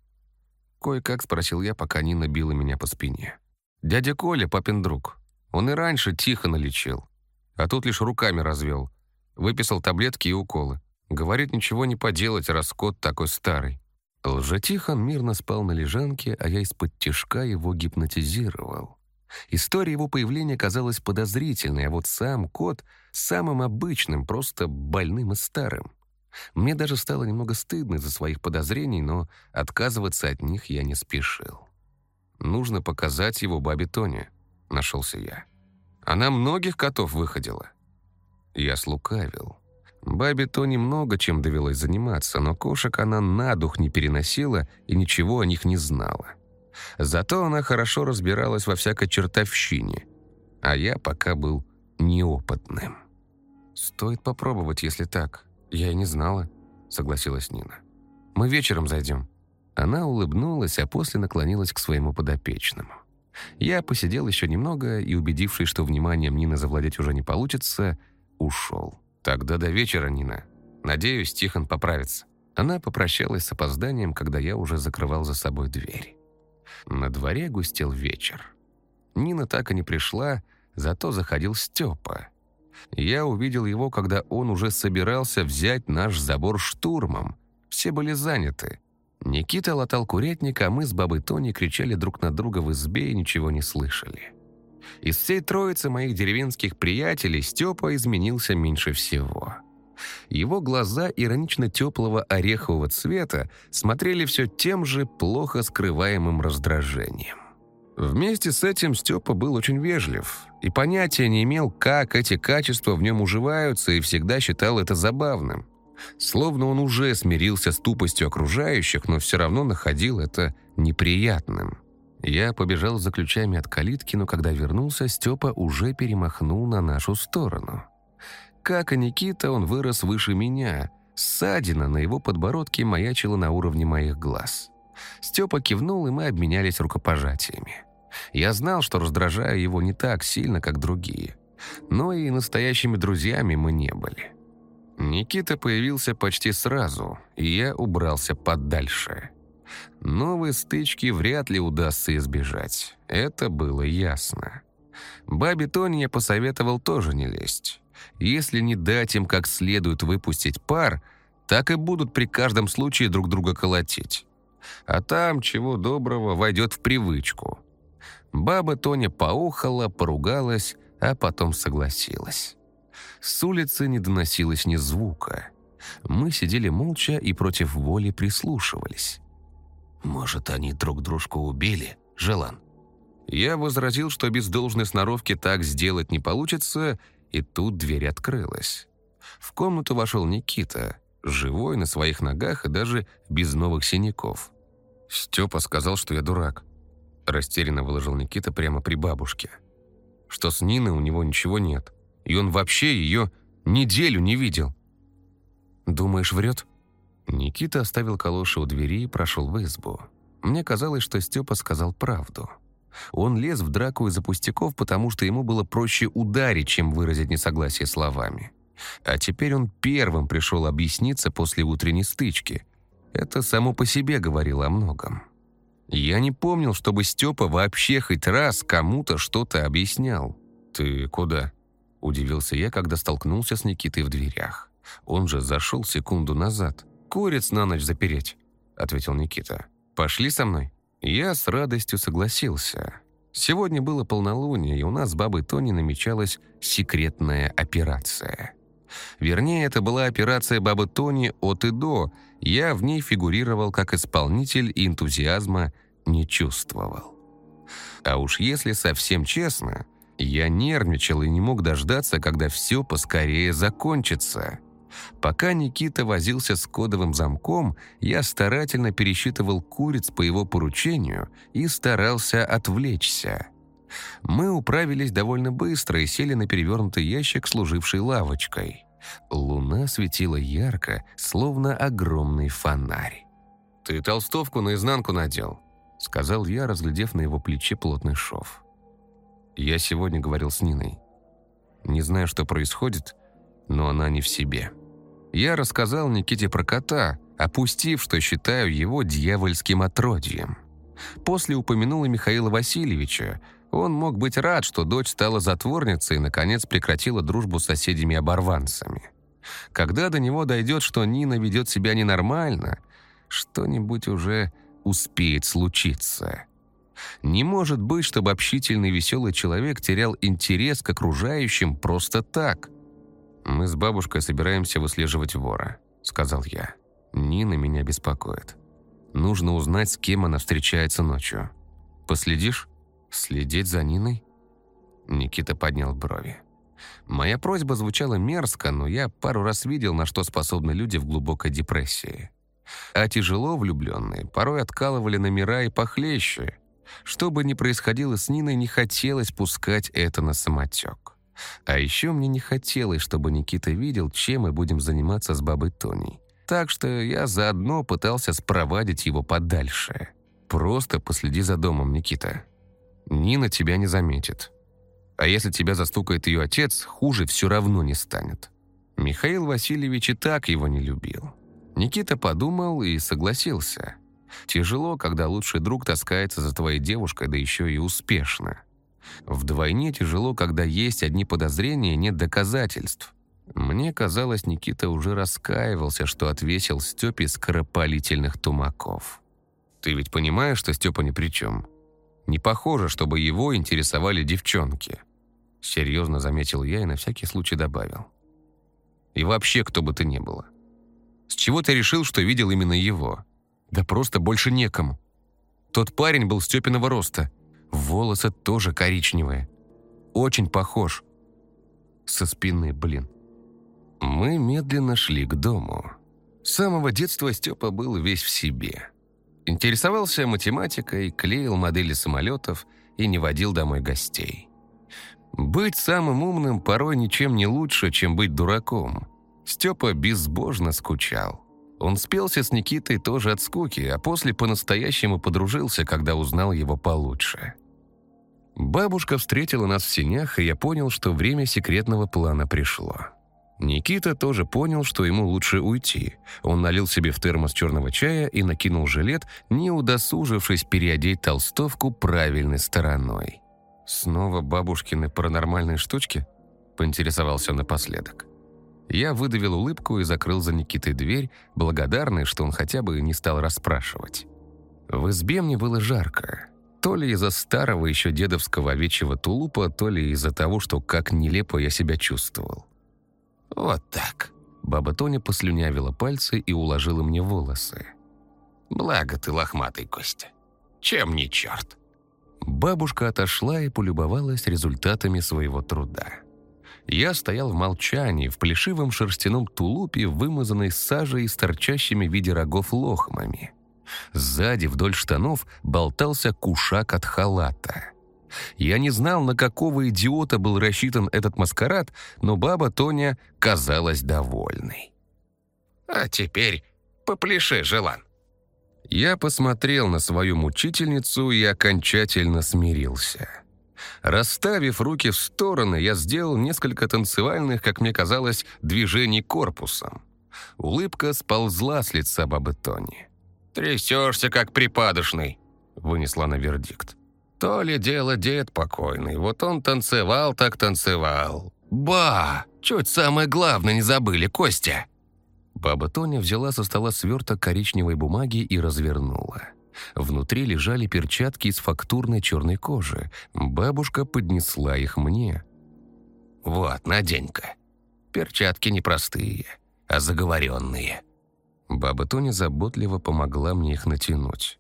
Кое-как спросил я, пока Нина била меня по спине. «Дядя Коля, папин друг. Он и раньше тихо налечил, а тут лишь руками развел. Выписал таблетки и уколы. Говорит, ничего не поделать, раз кот такой старый. Лжетихон мирно спал на лежанке, а я из-под тишка его гипнотизировал. История его появления казалась подозрительной, а вот сам кот — самым обычным, просто больным и старым. Мне даже стало немного стыдно из-за своих подозрений, но отказываться от них я не спешил. «Нужно показать его бабе Тоне», — нашелся я. «Она многих котов выходила». Я слукавил. Бабе то немного чем довелось заниматься, но кошек она на дух не переносила и ничего о них не знала. Зато она хорошо разбиралась во всякой чертовщине, а я пока был неопытным. «Стоит попробовать, если так. Я и не знала», — согласилась Нина. «Мы вечером зайдем». Она улыбнулась, а после наклонилась к своему подопечному. Я посидел еще немного и, убедившись, что вниманием Нины завладеть уже не получится, ушел. «Тогда до вечера, Нина. Надеюсь, Тихон поправится». Она попрощалась с опозданием, когда я уже закрывал за собой дверь. На дворе густел вечер. Нина так и не пришла, зато заходил Степа. Я увидел его, когда он уже собирался взять наш забор штурмом. Все были заняты. Никита латал курятник, а мы с бабой Тони кричали друг на друга в избе и ничего не слышали. Из всей троицы моих деревенских приятелей Степа изменился меньше всего. Его глаза иронично теплого орехового цвета смотрели все тем же плохо скрываемым раздражением. Вместе с этим Степа был очень вежлив и понятия не имел, как эти качества в нем уживаются, и всегда считал это забавным. Словно он уже смирился с тупостью окружающих, но все равно находил это неприятным. Я побежал за ключами от калитки, но когда вернулся, Степа уже перемахнул на нашу сторону. Как и Никита, он вырос выше меня. Ссадина на его подбородке маячила на уровне моих глаз. Степа кивнул, и мы обменялись рукопожатиями. Я знал, что раздражаю его не так сильно, как другие. Но и настоящими друзьями мы не были. Никита появился почти сразу, и я убрался подальше. Новой стычки вряд ли удастся избежать. Это было ясно. Бабе Тони я посоветовал тоже не лезть. Если не дать им как следует выпустить пар, так и будут при каждом случае друг друга колотить. А там, чего доброго, войдет в привычку. Баба Тоня поухала, поругалась, а потом согласилась. С улицы не доносилось ни звука. Мы сидели молча и против воли прислушивались. «Может, они друг дружку убили, Желан?» Я возразил, что без должной сноровки так сделать не получится, и тут дверь открылась. В комнату вошел Никита, живой, на своих ногах и даже без новых синяков. Степа сказал, что я дурак. Растерянно выложил Никита прямо при бабушке. Что с Ниной у него ничего нет. И он вообще ее неделю не видел. «Думаешь, врет?» Никита оставил калоши у двери и прошел в избу. Мне казалось, что Степа сказал правду. Он лез в драку из-за пустяков, потому что ему было проще ударить, чем выразить несогласие словами. А теперь он первым пришел объясниться после утренней стычки. Это само по себе говорило о многом. Я не помнил, чтобы Степа вообще хоть раз кому-то что-то объяснял. «Ты куда?» – удивился я, когда столкнулся с Никитой в дверях. Он же зашел секунду назад. «Куриц на ночь запереть», – ответил Никита. «Пошли со мной?» Я с радостью согласился. Сегодня было полнолуние, и у нас с бабой Тони намечалась секретная операция. Вернее, это была операция бабы Тони от и до. Я в ней фигурировал как исполнитель и энтузиазма не чувствовал. А уж если совсем честно, я нервничал и не мог дождаться, когда все поскорее закончится. Пока Никита возился с кодовым замком, я старательно пересчитывал куриц по его поручению и старался отвлечься. Мы управились довольно быстро и сели на перевернутый ящик, служивший лавочкой. Луна светила ярко, словно огромный фонарь. «Ты толстовку наизнанку надел», — сказал я, разглядев на его плече плотный шов. Я сегодня говорил с Ниной. Не знаю, что происходит, но она не в себе. Я рассказал Никите про кота, опустив, что считаю его дьявольским отродьем. После упомянул и Михаила Васильевича, он мог быть рад, что дочь стала затворницей и, наконец, прекратила дружбу с соседями-оборванцами. Когда до него дойдет, что Нина ведет себя ненормально, что-нибудь уже успеет случиться. Не может быть, чтобы общительный веселый человек терял интерес к окружающим просто так. «Мы с бабушкой собираемся выслеживать вора», — сказал я. «Нина меня беспокоит. Нужно узнать, с кем она встречается ночью. Последишь?» «Следить за Ниной?» Никита поднял брови. Моя просьба звучала мерзко, но я пару раз видел, на что способны люди в глубокой депрессии. А тяжело влюбленные порой откалывали номера и похлеще. Что бы ни происходило с Ниной, не хотелось пускать это на самотек. А еще мне не хотелось, чтобы Никита видел, чем мы будем заниматься с бабой Тоней. Так что я заодно пытался спровадить его подальше. «Просто последи за домом, Никита», Нина тебя не заметит. А если тебя застукает ее отец, хуже все равно не станет. Михаил Васильевич и так его не любил. Никита подумал и согласился. Тяжело, когда лучший друг таскается за твоей девушкой, да еще и успешно. Вдвойне тяжело, когда есть одни подозрения, нет доказательств. Мне казалось, Никита уже раскаивался, что отвесил Степе скоропалительных тумаков. «Ты ведь понимаешь, что Степа ни при чем?» Не похоже, чтобы его интересовали девчонки. Серьезно заметил я и на всякий случай добавил. И вообще, кто бы ты ни было. С чего ты решил, что видел именно его? Да просто больше некому. Тот парень был Степиного роста. Волосы тоже коричневые. Очень похож. Со спины, блин. Мы медленно шли к дому. С самого детства Степа был весь в себе. Интересовался математикой, клеил модели самолетов и не водил домой гостей. Быть самым умным порой ничем не лучше, чем быть дураком. Степа безбожно скучал. Он спелся с Никитой тоже от скуки, а после по-настоящему подружился, когда узнал его получше. Бабушка встретила нас в сенях, и я понял, что время секретного плана пришло. Никита тоже понял, что ему лучше уйти. Он налил себе в термос черного чая и накинул жилет, не удосужившись переодеть толстовку правильной стороной. «Снова бабушкины паранормальные штучки?» – поинтересовался напоследок. Я выдавил улыбку и закрыл за Никитой дверь, благодарный, что он хотя бы не стал расспрашивать. В избе мне было жарко. То ли из-за старого еще дедовского овечьего тулупа, то ли из-за того, что как нелепо я себя чувствовал. «Вот так». Баба Тоня послюнявила пальцы и уложила мне волосы. «Благо ты лохматый, Костя. Чем не черт?» Бабушка отошла и полюбовалась результатами своего труда. Я стоял в молчании, в плешивом шерстяном тулупе, вымазанной сажей с торчащими в виде рогов лохмами. Сзади вдоль штанов болтался кушак от халата. Я не знал, на какого идиота был рассчитан этот маскарад, но баба Тоня казалась довольной. «А теперь попляши, Желан». Я посмотрел на свою мучительницу и окончательно смирился. Расставив руки в стороны, я сделал несколько танцевальных, как мне казалось, движений корпусом. Улыбка сползла с лица бабы Тони. «Трясешься, как припадочный», — вынесла на вердикт. «То ли дело дед покойный, вот он танцевал так танцевал. Ба! Чуть самое главное не забыли, Костя!» Баба Тоня взяла со стола сверток коричневой бумаги и развернула. Внутри лежали перчатки из фактурной черной кожи. Бабушка поднесла их мне. «Вот, надень-ка. Перчатки непростые, а заговоренные». Баба Тоня заботливо помогла мне их натянуть.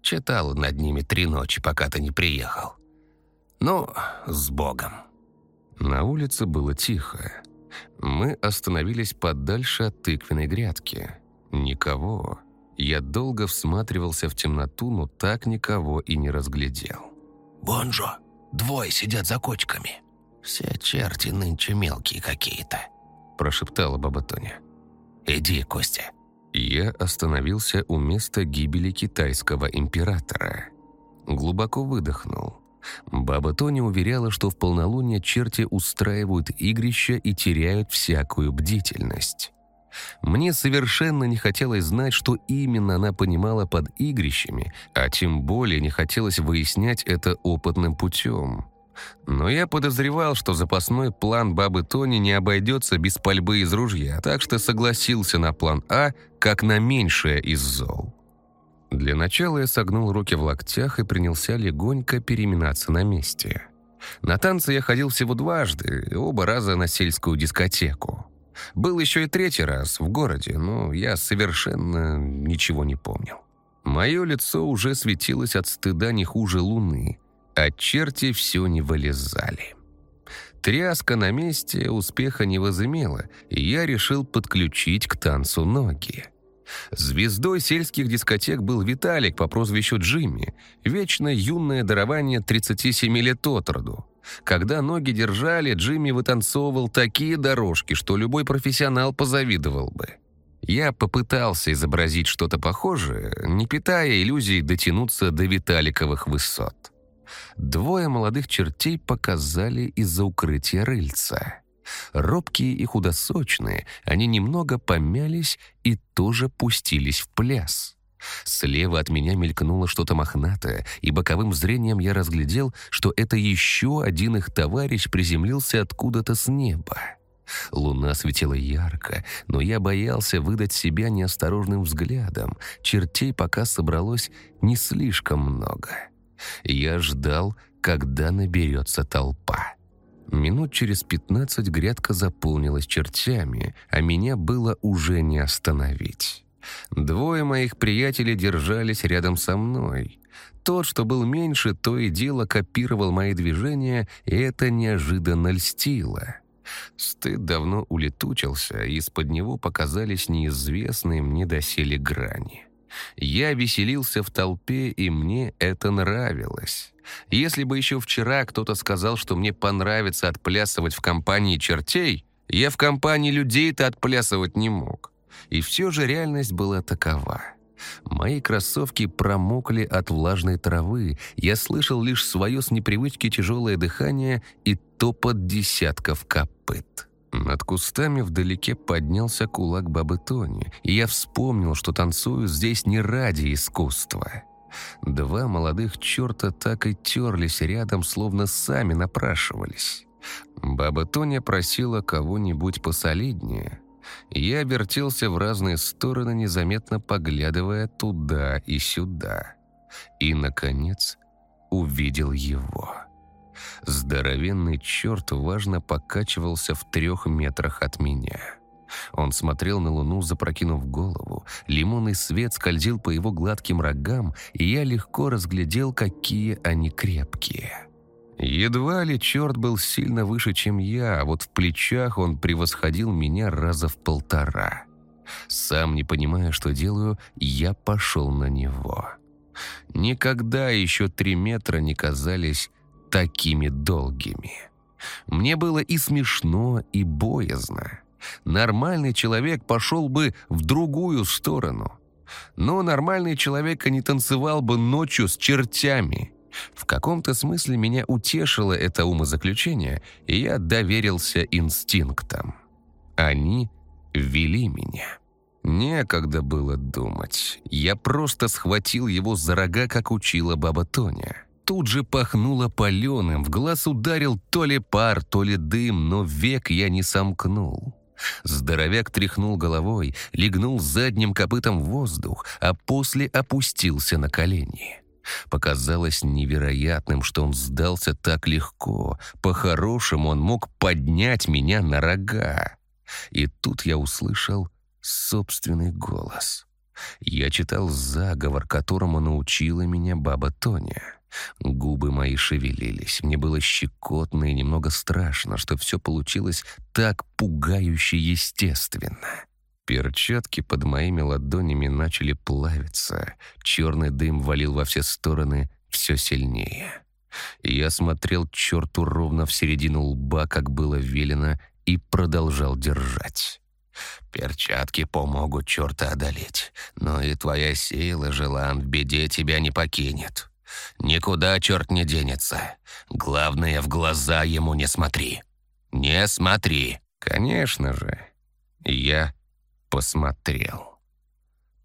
Читала над ними три ночи, пока ты не приехал. Ну, с Богом. На улице было тихо. Мы остановились подальше от тыквенной грядки. Никого. Я долго всматривался в темноту, но так никого и не разглядел. «Бонжо, двое сидят за кочками. Все черти нынче мелкие какие-то», – прошептала баба Тоня. «Иди, Костя». Я остановился у места гибели китайского императора. Глубоко выдохнул. Баба Тоня уверяла, что в полнолуние черти устраивают игрища и теряют всякую бдительность. Мне совершенно не хотелось знать, что именно она понимала под игрищами, а тем более не хотелось выяснять это опытным путем. Но я подозревал, что запасной план бабы Тони не обойдется без пальбы из ружья, так что согласился на план А, как на меньшее из зол. Для начала я согнул руки в локтях и принялся легонько переминаться на месте. На танцы я ходил всего дважды, оба раза на сельскую дискотеку. Был еще и третий раз в городе, но я совершенно ничего не помнил. Мое лицо уже светилось от стыда не хуже луны, а черти все не вылезали. Тряска на месте успеха не возымела, и я решил подключить к танцу ноги. Звездой сельских дискотек был Виталик по прозвищу Джимми, вечно юное дарование 37 лет от роду. Когда ноги держали, Джимми вытанцовывал такие дорожки, что любой профессионал позавидовал бы. Я попытался изобразить что-то похожее, не питая иллюзий дотянуться до Виталиковых высот. Двое молодых чертей показали из-за укрытия рыльца. Робкие и худосочные, они немного помялись и тоже пустились в пляс. Слева от меня мелькнуло что-то мохнатое, и боковым зрением я разглядел, что это еще один их товарищ приземлился откуда-то с неба. Луна светила ярко, но я боялся выдать себя неосторожным взглядом. Чертей пока собралось не слишком много. Я ждал, когда наберется толпа. Минут через пятнадцать грядка заполнилась чертями, а меня было уже не остановить. Двое моих приятелей держались рядом со мной. Тот, что был меньше, то и дело копировал мои движения, и это неожиданно льстило. Стыд давно улетучился, и из-под него показались неизвестные мне доселе грани. Я веселился в толпе, и мне это нравилось. Если бы еще вчера кто-то сказал, что мне понравится отплясывать в компании чертей, я в компании людей-то отплясывать не мог. И все же реальность была такова. Мои кроссовки промокли от влажной травы, я слышал лишь свое с непривычки тяжелое дыхание и топот десятков копыт. Над кустами вдалеке поднялся кулак бабы Тони, и я вспомнил, что танцую здесь не ради искусства. Два молодых черта так и терлись рядом, словно сами напрашивались. Баба Тоня просила кого-нибудь посолиднее — я вертелся в разные стороны, незаметно поглядывая туда и сюда. И, наконец, увидел его. Здоровенный черт важно покачивался в трех метрах от меня. Он смотрел на луну, запрокинув голову. Лимонный свет скользил по его гладким рогам, и я легко разглядел, какие они крепкие. Едва ли черт был сильно выше, чем я, а вот в плечах он превосходил меня раза в полтора. Сам не понимая, что делаю, я пошел на него. Никогда еще три метра не казались такими долгими. Мне было и смешно, и боязно. Нормальный человек пошел бы в другую сторону. Но нормальный человек и не танцевал бы ночью с чертями. В каком-то смысле меня утешило это умозаключение, и я доверился инстинктам. Они вели меня. Некогда было думать. Я просто схватил его за рога, как учила баба Тоня. Тут же пахнуло паленым, в глаз ударил то ли пар, то ли дым, но век я не сомкнул. Здоровяк тряхнул головой, легнул задним копытом в воздух, а после опустился на колени. Показалось невероятным, что он сдался так легко. По-хорошему он мог поднять меня на рога. И тут я услышал собственный голос. Я читал заговор, которому научила меня баба Тоня. Губы мои шевелились, мне было щекотно и немного страшно, что все получилось так пугающе естественно. Перчатки под моими ладонями начали плавиться, черный дым валил во все стороны все сильнее. Я смотрел черту ровно в середину лба, как было велено, и продолжал держать. Перчатки помогут черта одолеть, но и твоя сила, желан, в беде тебя не покинет. Никуда черт не денется. Главное, в глаза ему не смотри. Не смотри. Конечно же, я посмотрел.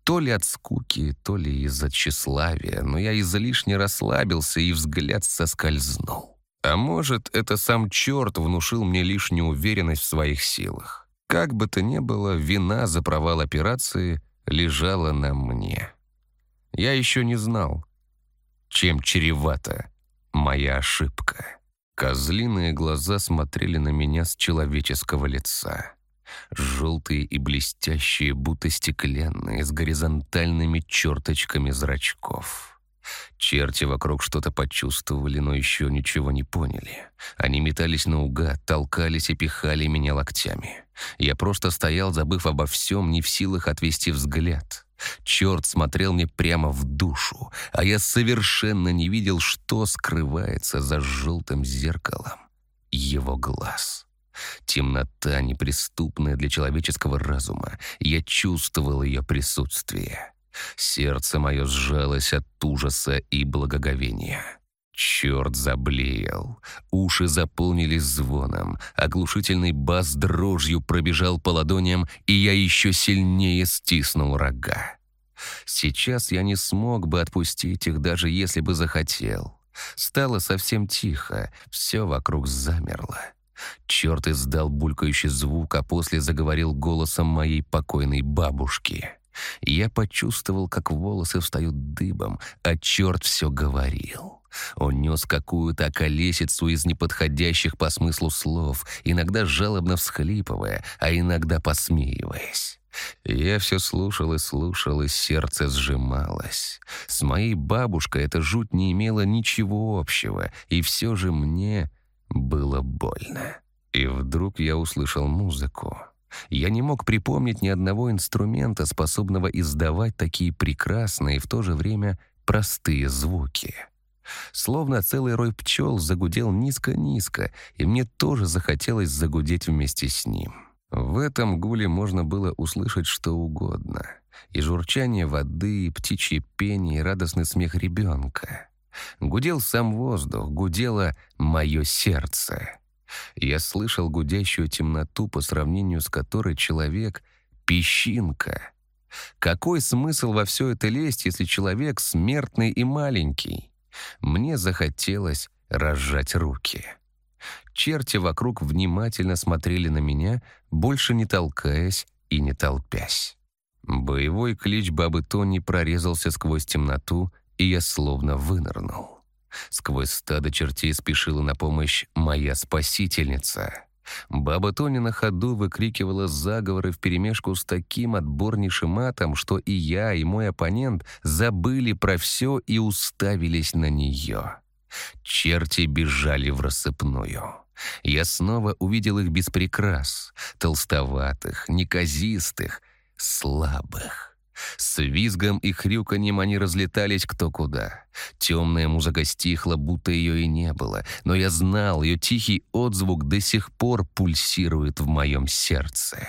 То ли от скуки, то ли из-за тщеславия, но я излишне расслабился и взгляд соскользнул. А может, это сам черт внушил мне лишнюю уверенность в своих силах. Как бы то ни было, вина за провал операции лежала на мне. Я еще не знал, чем чревата моя ошибка. Козлиные глаза смотрели на меня с человеческого лица. Желтые и блестящие, будто стеклянные, с горизонтальными черточками зрачков. Черти вокруг что-то почувствовали, но еще ничего не поняли. Они метались наугад, толкались и пихали меня локтями. Я просто стоял, забыв обо всем, не в силах отвести взгляд. Черт смотрел мне прямо в душу, а я совершенно не видел, что скрывается за желтым зеркалом его глаз. Темнота, неприступная для человеческого разума, я чувствовал ее присутствие. Сердце мое сжалось от ужаса и благоговения. Черт заблеял. Уши заполнились звоном. Оглушительный бас дрожью пробежал по ладоням, и я еще сильнее стиснул рога. Сейчас я не смог бы отпустить их, даже если бы захотел. Стало совсем тихо, все вокруг замерло. Черт издал булькающий звук, а после заговорил голосом моей покойной бабушки. Я почувствовал, как волосы встают дыбом, а черт все говорил. Он нес какую-то околесицу из неподходящих по смыслу слов, иногда жалобно всхлипывая, а иногда посмеиваясь. Я все слушал и слушал, и сердце сжималось. С моей бабушкой эта жуть не имела ничего общего, и все же мне было больно. И вдруг я услышал музыку. Я не мог припомнить ни одного инструмента, способного издавать такие прекрасные и в то же время простые звуки. Словно целый рой пчел загудел низко-низко, и мне тоже захотелось загудеть вместе с ним. В этом гуле можно было услышать что угодно. И журчание воды, и птичье пение, и радостный смех ребенка. Гудел сам воздух, гудело мое сердце. Я слышал гудящую темноту, по сравнению с которой человек — песчинка. Какой смысл во все это лезть, если человек смертный и маленький? Мне захотелось разжать руки. Черти вокруг внимательно смотрели на меня, больше не толкаясь и не толпясь. Боевой клич бабы Тони прорезался сквозь темноту, и я словно вынырнул. Сквозь стадо чертей спешила на помощь моя спасительница. Баба Тоня на ходу выкрикивала заговоры вперемешку с таким отборнейшим матом, что и я, и мой оппонент забыли про все и уставились на нее. Черти бежали в рассыпную. Я снова увидел их без прикрас, толстоватых, неказистых, слабых. С визгом и хрюканьем они разлетались кто куда. Темная музыка стихла, будто ее и не было, но я знал, ее тихий отзвук до сих пор пульсирует в моем сердце.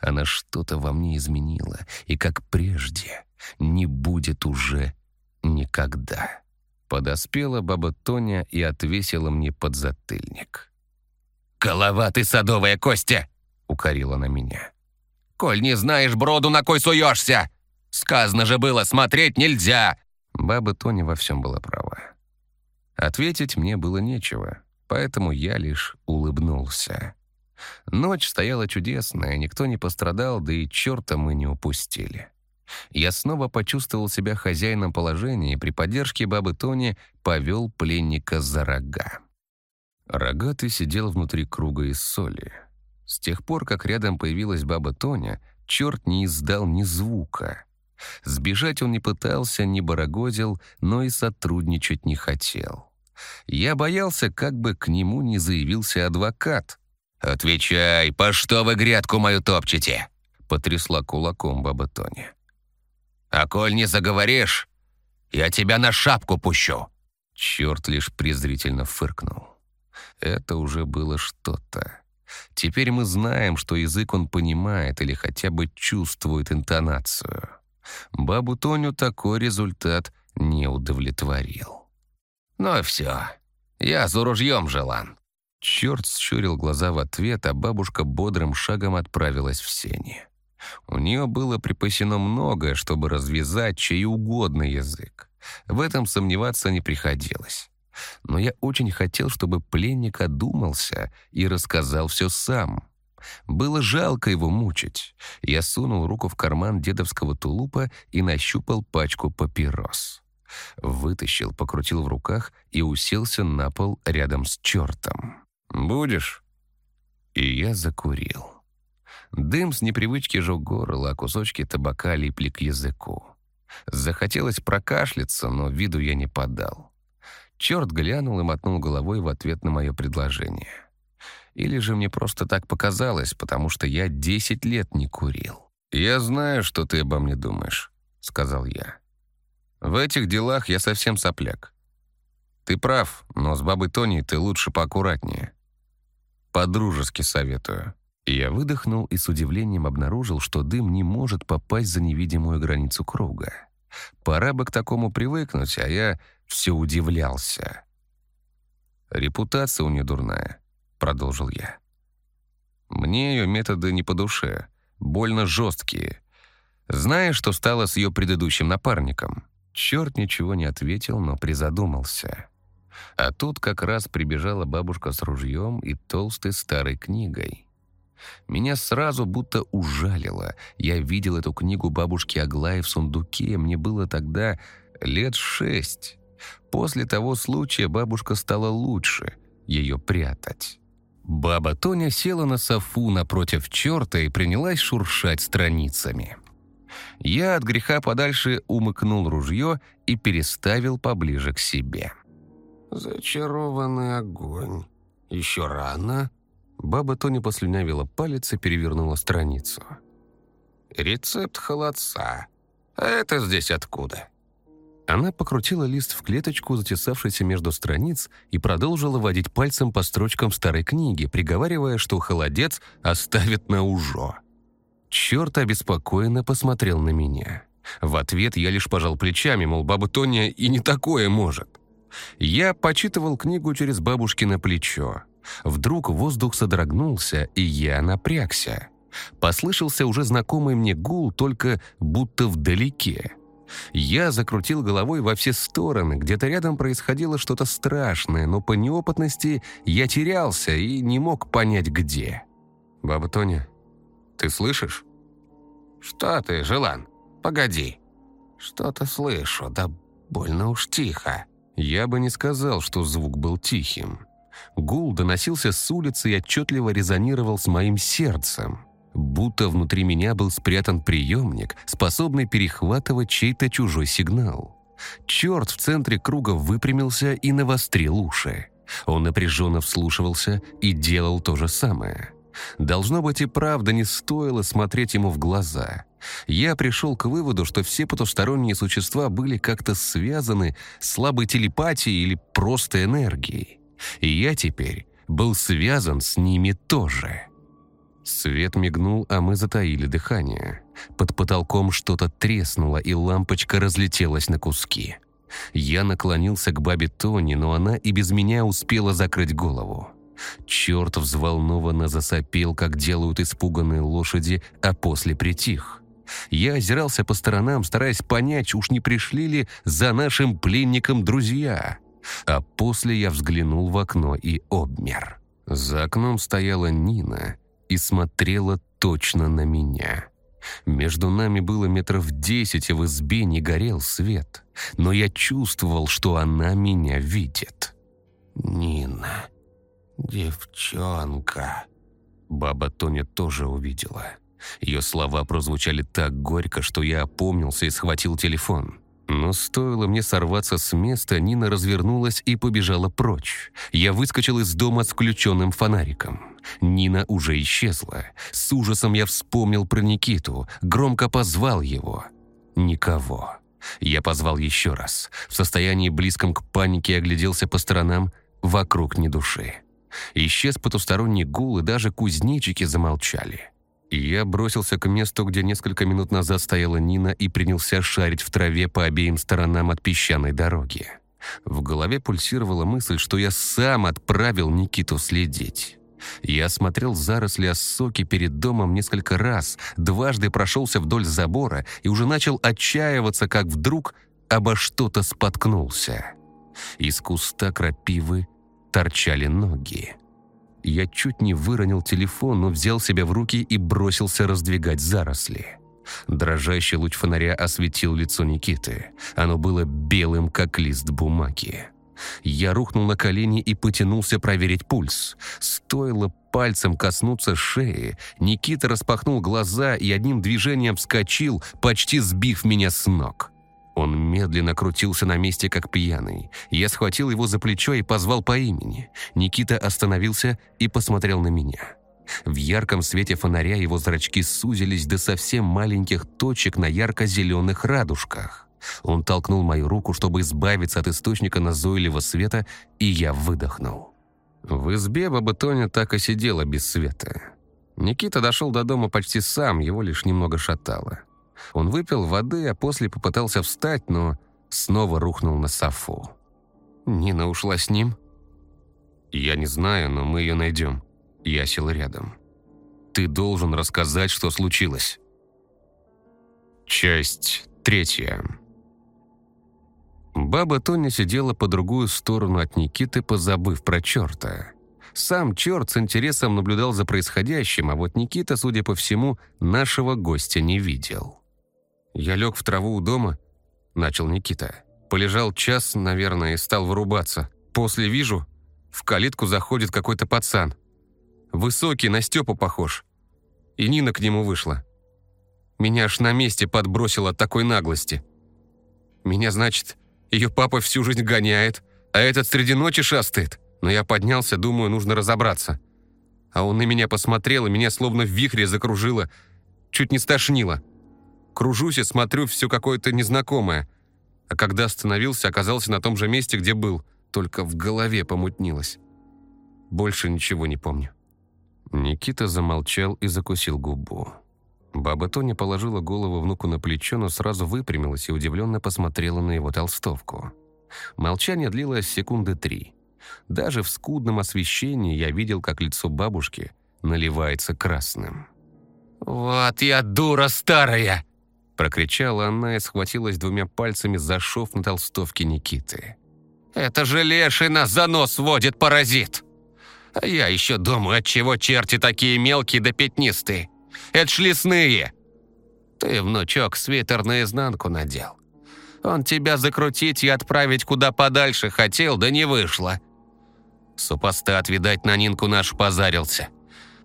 Она что-то во мне изменила, и как прежде не будет уже никогда. Подоспела баба Тоня и отвесила мне подзатыльник. «Голова ты садовая, Костя!» — укорила на меня. «Коль не знаешь броду, на кой суешься? Сказано же было, смотреть нельзя!» Баба Тоня во всем была права. Ответить мне было нечего, поэтому я лишь улыбнулся. Ночь стояла чудесная, никто не пострадал, да и черта мы не упустили. Я снова почувствовал себя хозяином положения и при поддержке бабы Тони повел пленника за рога. Рогатый сидел внутри круга из соли. С тех пор, как рядом появилась баба Тоня, черт не издал ни звука. Сбежать он не пытался, не барагозил, но и сотрудничать не хотел. Я боялся, как бы к нему не заявился адвокат. «Отвечай, по что вы грядку мою топчете?» — потрясла кулаком баба Тоня. «А коль не заговоришь, я тебя на шапку пущу!» Черт лишь презрительно фыркнул. Это уже было что-то. Теперь мы знаем, что язык он понимает или хотя бы чувствует интонацию. Бабу Тоню такой результат не удовлетворил. «Ну все, я за ружьем желан». Черт щурил глаза в ответ, а бабушка бодрым шагом отправилась в сени. У нее было припасено многое, чтобы развязать чей угодно язык. В этом сомневаться не приходилось. Но я очень хотел, чтобы пленник одумался и рассказал все сам. Было жалко его мучить. Я сунул руку в карман дедовского тулупа и нащупал пачку папирос. Вытащил, покрутил в руках и уселся на пол рядом с чертом. «Будешь?» И я закурил. Дым с непривычки жег горло, а кусочки табака липли к языку. Захотелось прокашляться, но виду я не подал. Черт глянул и мотнул головой в ответ на мое предложение. Или же мне просто так показалось, потому что я десять лет не курил. «Я знаю, что ты обо мне думаешь», — сказал я. «В этих делах я совсем сопляк. Ты прав, но с бабой Тони ты лучше поаккуратнее. По-дружески советую». Я выдохнул и с удивлением обнаружил, что дым не может попасть за невидимую границу круга. Пора бы к такому привыкнуть, а я все удивлялся. «Репутация у нее дурная», — продолжил я. «Мне ее методы не по душе, больно жесткие. Знаешь, что стало с ее предыдущим напарником?» Черт ничего не ответил, но призадумался. А тут как раз прибежала бабушка с ружьем и толстой старой книгой. Меня сразу будто ужалило. Я видел эту книгу бабушки Аглаи в сундуке. Мне было тогда лет шесть. После того случая бабушка стала лучше ее прятать. Баба Тоня села на софу напротив черта и принялась шуршать страницами. Я от греха подальше умыкнул ружье и переставил поближе к себе. «Зачарованный огонь. Еще рано?» Баба Тоня послюнявила палец и перевернула страницу. «Рецепт холодца. А это здесь откуда?» Она покрутила лист в клеточку, затесавшийся между страниц, и продолжила водить пальцем по строчкам старой книги, приговаривая, что холодец оставит на ужо. Черт обеспокоенно посмотрел на меня. В ответ я лишь пожал плечами, мол, баба Тоня и не такое может. Я почитывал книгу через бабушкино плечо. Вдруг воздух содрогнулся, и я напрягся. Послышался уже знакомый мне гул, только будто вдалеке. Я закрутил головой во все стороны, где-то рядом происходило что-то страшное, но по неопытности я терялся и не мог понять, где. «Баба Тоня, ты слышишь?» «Что ты, Желан? Погоди. Что-то слышу, да больно уж тихо». Я бы не сказал, что звук был тихим. Гул доносился с улицы и отчетливо резонировал с моим сердцем, будто внутри меня был спрятан приемник, способный перехватывать чей-то чужой сигнал. Черт в центре круга выпрямился и навострил уши. Он напряженно вслушивался и делал то же самое. Должно быть и правда не стоило смотреть ему в глаза. Я пришел к выводу, что все потусторонние существа были как-то связаны слабой телепатией или просто энергией. И я теперь был связан с ними тоже. Свет мигнул, а мы затаили дыхание. Под потолком что-то треснуло, и лампочка разлетелась на куски. Я наклонился к бабе Тони, но она и без меня успела закрыть голову. Черт взволнованно засопел, как делают испуганные лошади, а после притих. Я озирался по сторонам, стараясь понять, уж не пришли ли за нашим пленником друзья. А после я взглянул в окно и обмер. За окном стояла Нина и смотрела точно на меня. Между нами было метров десять, и в избе не горел свет. Но я чувствовал, что она меня видит. «Нина, девчонка...» Баба Тоня тоже увидела. Ее слова прозвучали так горько, что я опомнился и схватил телефон. Но стоило мне сорваться с места, Нина развернулась и побежала прочь. Я выскочил из дома с включенным фонариком. Нина уже исчезла. С ужасом я вспомнил про Никиту, громко позвал его. Никого. Я позвал еще раз. В состоянии близком к панике огляделся по сторонам, вокруг ни души. Исчез потусторонний гул, и даже кузнечики замолчали. Я бросился к месту, где несколько минут назад стояла Нина и принялся шарить в траве по обеим сторонам от песчаной дороги. В голове пульсировала мысль, что я сам отправил Никиту следить. Я смотрел заросли осоки перед домом несколько раз, дважды прошелся вдоль забора и уже начал отчаиваться, как вдруг обо что-то споткнулся. Из куста крапивы торчали ноги. Я чуть не выронил телефон, но взял себя в руки и бросился раздвигать заросли. Дрожащий луч фонаря осветил лицо Никиты. Оно было белым, как лист бумаги. Я рухнул на колени и потянулся проверить пульс. Стоило пальцем коснуться шеи, Никита распахнул глаза и одним движением вскочил, почти сбив меня с ног. Он медленно крутился на месте, как пьяный. Я схватил его за плечо и позвал по имени. Никита остановился и посмотрел на меня. В ярком свете фонаря его зрачки сузились до совсем маленьких точек на ярко-зеленых радужках. Он толкнул мою руку, чтобы избавиться от источника назойливого света, и я выдохнул. В избе баба Тоня так и сидела без света. Никита дошел до дома почти сам, его лишь немного шатало. Он выпил воды, а после попытался встать, но снова рухнул на софу. Нина ушла с ним? Я не знаю, но мы ее найдем. Я сел рядом. Ты должен рассказать, что случилось. Часть третья. Баба Тоня сидела по другую сторону от Никиты, позабыв про черта. Сам черт с интересом наблюдал за происходящим, а вот Никита, судя по всему, нашего гостя не видел. «Я лег в траву у дома», — начал Никита. Полежал час, наверное, и стал вырубаться. После вижу, в калитку заходит какой-то пацан. Высокий, на Степу похож. И Нина к нему вышла. Меня аж на месте подбросило от такой наглости. Меня, значит, ее папа всю жизнь гоняет, а этот среди ночи шастает. Но я поднялся, думаю, нужно разобраться. А он на меня посмотрел, и меня словно в вихре закружило, чуть не стошнило. Кружусь и смотрю все какое-то незнакомое. А когда остановился, оказался на том же месте, где был, только в голове помутнилось. Больше ничего не помню. Никита замолчал и закусил губу. Баба Тоня положила голову внуку на плечо, но сразу выпрямилась и удивленно посмотрела на его толстовку. Молчание длилось секунды три. Даже в скудном освещении я видел, как лицо бабушки наливается красным. «Вот я дура старая!» Прокричала она и схватилась двумя пальцами за шов на толстовке Никиты. «Это же леший нас за нос водит, паразит! А я еще думаю, отчего черти такие мелкие да пятнистые? Это ж лесные!» «Ты, внучок, свитер наизнанку надел. Он тебя закрутить и отправить куда подальше хотел, да не вышло. Супостат, видать, на Нинку нашу позарился.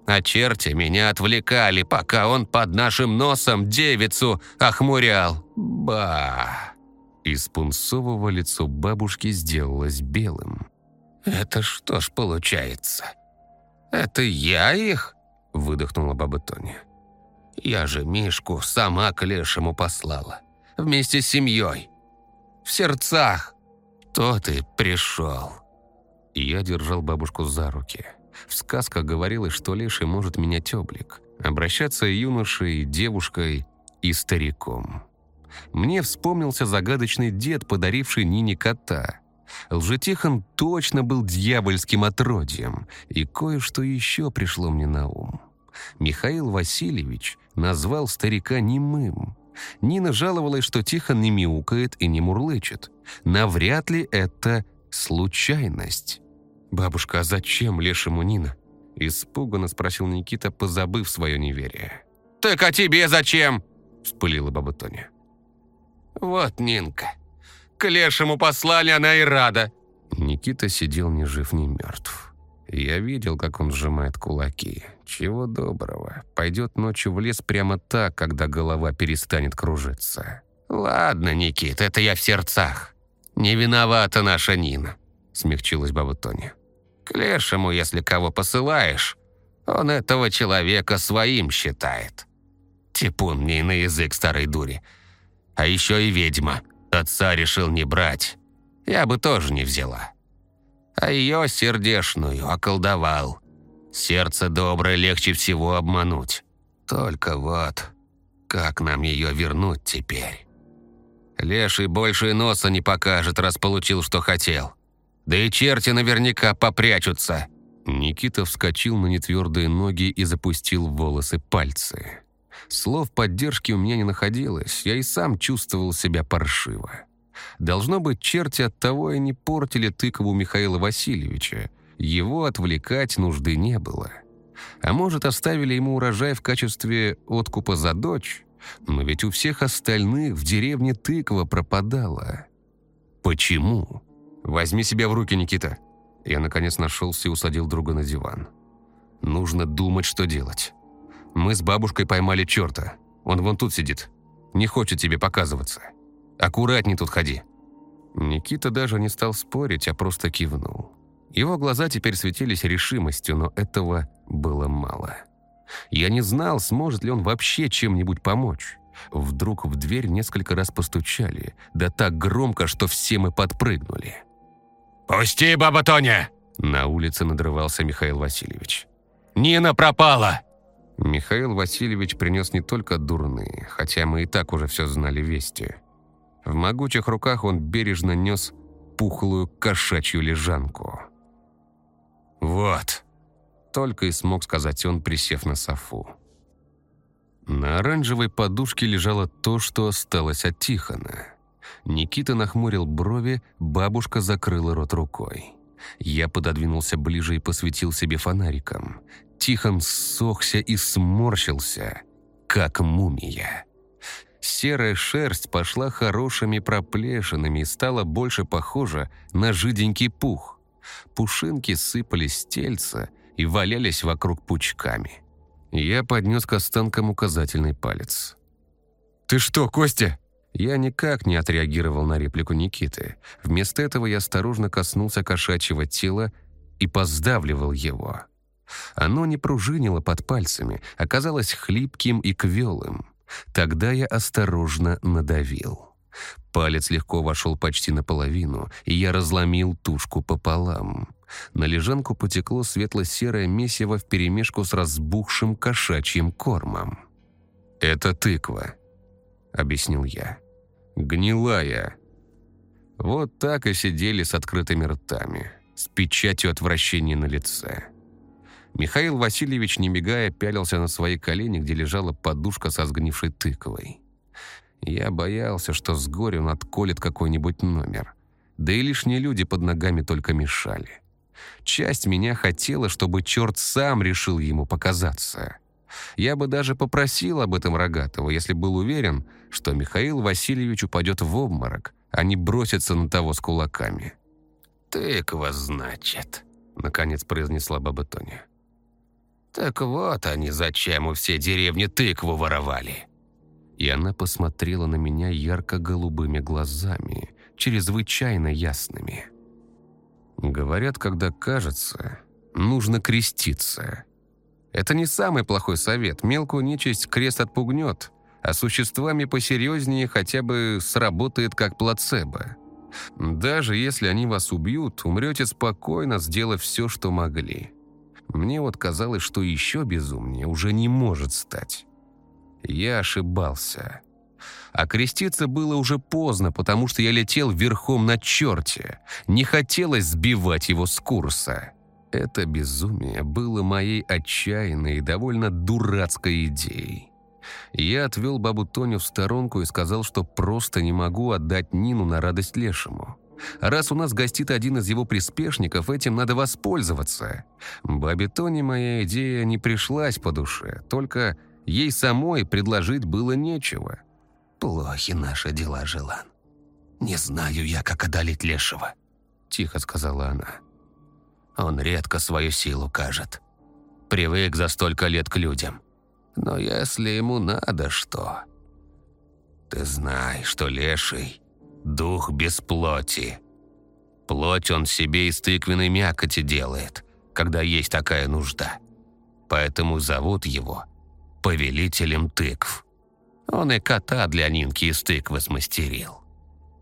А черти меня отвлекали, пока он под нашим носом девицу охмурял. Ба! Из пунцового лицо бабушки сделалось белым. «Это что ж получается? Это я их?» – выдохнула баба Тоня. «Я же Мишку сама к лешему послала. Вместе с семьей. В сердцах. То ты пришел». Я держал бабушку за руки. В сказках говорилось, что леший может менять облик, обращаться юношей, девушкой, и стариком. Мне вспомнился загадочный дед, подаривший Нине кота. Лжетихон точно был дьявольским отродьем, и кое-что еще пришло мне на ум. Михаил Васильевич назвал старика немым. Нина жаловалась, что Тихон не мяукает и не мурлычет. Навряд ли это случайность. «Бабушка, а зачем лешему Нина?» Испуганно спросил Никита, позабыв свое неверие. «Так а тебе зачем?» – вспылила баба Тоня. «Вот Нинка. К лешему послали, она и рада». Никита сидел ни жив, ни мертв. Я видел, как он сжимает кулаки. Чего доброго. Пойдет ночью в лес прямо так, когда голова перестанет кружиться. «Ладно, Никит, это я в сердцах. Не виновата наша Нина», — смягчилась баба Тоня. «К лешему, если кого посылаешь, он этого человека своим считает. Типун мне на язык старой дури. А еще и ведьма. Отца решил не брать. Я бы тоже не взяла. А ее сердешную околдовал. Сердце доброе легче всего обмануть. Только вот, как нам ее вернуть теперь? Леший больше носа не покажет, раз получил, что хотел. Да и черти наверняка попрячутся. Никита вскочил на нетвердые ноги и запустил в волосы пальцы. Слов поддержки у меня не находилось, я и сам чувствовал себя паршиво. Должно быть, черти от того и не портили тыкову Михаила Васильевича. Его отвлекать нужды не было. А может, оставили ему урожай в качестве откупа за дочь? Но ведь у всех остальных в деревне тыква пропадала. Почему? Возьми себя в руки, Никита. Я, наконец, нашелся и усадил друга на диван. Нужно думать, что делать. Мы с бабушкой поймали черта. Он вон тут сидит. Не хочет тебе показываться. Аккуратней тут ходи». Никита даже не стал спорить, а просто кивнул. Его глаза теперь светились решимостью, но этого было мало. Я не знал, сможет ли он вообще чем-нибудь помочь. Вдруг в дверь несколько раз постучали, да так громко, что все мы подпрыгнули. «Пусти, баба Тоня!» На улице надрывался Михаил Васильевич. «Нина пропала!» Михаил Васильевич принес не только дурные, хотя мы и так уже все знали вести. В могучих руках он бережно нес пухлую кошачью лежанку. «Вот», — только и смог сказать он, присев на софу. На оранжевой подушке лежало то, что осталось от Тихона. Никита нахмурил брови, бабушка закрыла рот рукой. Я пододвинулся ближе и посветил себе фонариком. Тихон ссохся и сморщился, как мумия. Серая шерсть пошла хорошими проплешинами и стала больше похожа на жиденький пух. Пушинки сыпались с тельца и валялись вокруг пучками. Я поднес к останкам указательный палец. «Ты что, Костя?» Я никак не отреагировал на реплику Никиты. Вместо этого я осторожно коснулся кошачьего тела и поздавливал его. Оно не пружинило под пальцами, оказалось хлипким и квелым. Тогда я осторожно надавил. Палец легко вошел почти наполовину, и я разломил тушку пополам. На лежанку потекло светло-серое месиво вперемешку с разбухшим кошачьим кормом. «Это тыква», — объяснил я. «Гнилая». Вот так и сидели с открытыми ртами, с печатью отвращения на лице. Михаил Васильевич, не мигая, пялился на свои колени, где лежала подушка со сгнившей тыковой. Я боялся, что с горя он отколет какой-нибудь номер. Да и лишние люди под ногами только мешали. Часть меня хотела, чтобы черт сам решил ему показаться. Я бы даже попросил об этом Рогатого, если был уверен, что Михаил Васильевич упадет в обморок, а не бросится на того с кулаками. «Тыква, значит», — наконец произнесла баба Тоня. «Так вот они зачем у всей деревни тыкву воровали». И она посмотрела на меня ярко-голубыми глазами, чрезвычайно ясными. Говорят, когда кажется, нужно креститься. Это не самый плохой совет. Мелкую нечисть крест отпугнет, а существами посерьезнее хотя бы сработает как плацебо. Даже если они вас убьют, умрете спокойно, сделав все, что могли. Мне вот казалось, что еще безумнее уже не может стать. Я ошибался. А креститься было уже поздно, потому что я летел верхом на черте. Не хотелось сбивать его с курса. Это безумие было моей отчаянной и довольно дурацкой идеей. Я отвел бабу Тоню в сторонку и сказал, что просто не могу отдать Нину на радость Лешему. Раз у нас гостит один из его приспешников, этим надо воспользоваться. Бабе Тоне моя идея не пришлась по душе, только ей самой предложить было нечего. «Плохи наши дела, Желан. Не знаю я, как одолеть Лешего», — тихо сказала она. «Он редко свою силу кажет. Привык за столько лет к людям. Но если ему надо что... Ты знаешь, что леший — дух без плоти. Плоть он себе из тыквенной мякоти делает, когда есть такая нужда. Поэтому зовут его повелителем тыкв. Он и кота для Нинки из тыквы смастерил.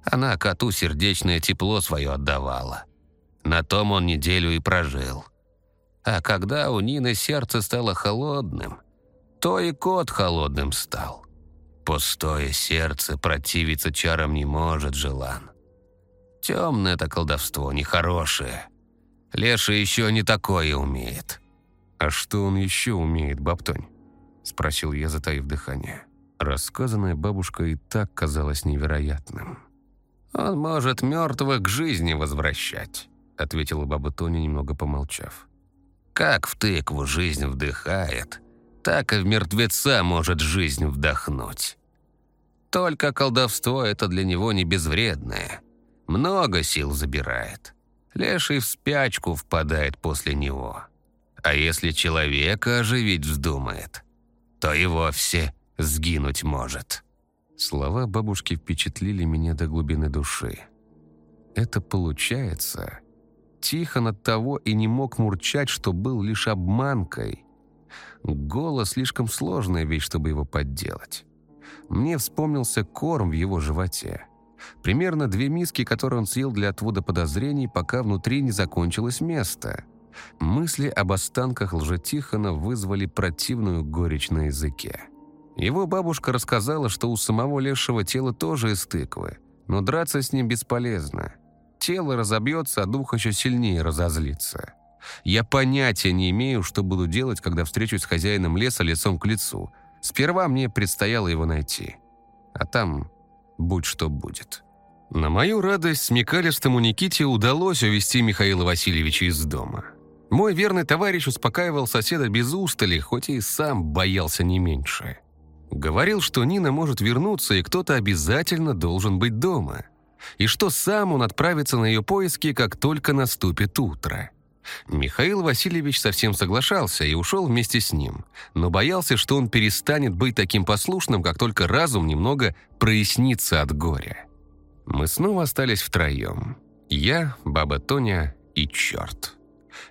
Она коту сердечное тепло свое отдавала. На том он неделю и прожил. А когда у Нины сердце стало холодным — то и кот холодным стал. Пустое сердце противиться чарам не может, Желан. Темное это колдовство, нехорошее. Леша еще не такое умеет. «А что он еще умеет, Бабтонь?» – спросил я, затаив дыхание. Рассказанное бабушкой и так казалось невероятным. «Он может мертвых к жизни возвращать», – ответила баба Тоня, немного помолчав. «Как в тыкву жизнь вдыхает, так и в мертвеца может жизнь вдохнуть. Только колдовство это для него не безвредное. Много сил забирает. Леший в спячку впадает после него. А если человека оживить вздумает, то и вовсе сгинуть может. Слова бабушки впечатлили меня до глубины души. Это получается... Тихон от того и не мог мурчать, что был лишь обманкой – Голос слишком сложная вещь, чтобы его подделать. Мне вспомнился корм в его животе. Примерно две миски, которые он съел для отвода подозрений, пока внутри не закончилось место. Мысли об останках лжетихона вызвали противную горечь на языке. Его бабушка рассказала, что у самого лешего тело тоже из тыквы, но драться с ним бесполезно. Тело разобьется, а дух еще сильнее разозлится. Я понятия не имею, что буду делать, когда встречусь с хозяином леса лицом к лицу. Сперва мне предстояло его найти. А там будь что будет. На мою радость, смекалистому Никите удалось увести Михаила Васильевича из дома. Мой верный товарищ успокаивал соседа без устали, хоть и сам боялся не меньше. Говорил, что Нина может вернуться, и кто-то обязательно должен быть дома. И что сам он отправится на ее поиски, как только наступит утро. Михаил Васильевич совсем соглашался и ушел вместе с ним, но боялся, что он перестанет быть таким послушным, как только разум немного прояснится от горя. Мы снова остались втроем. Я, баба Тоня и черт.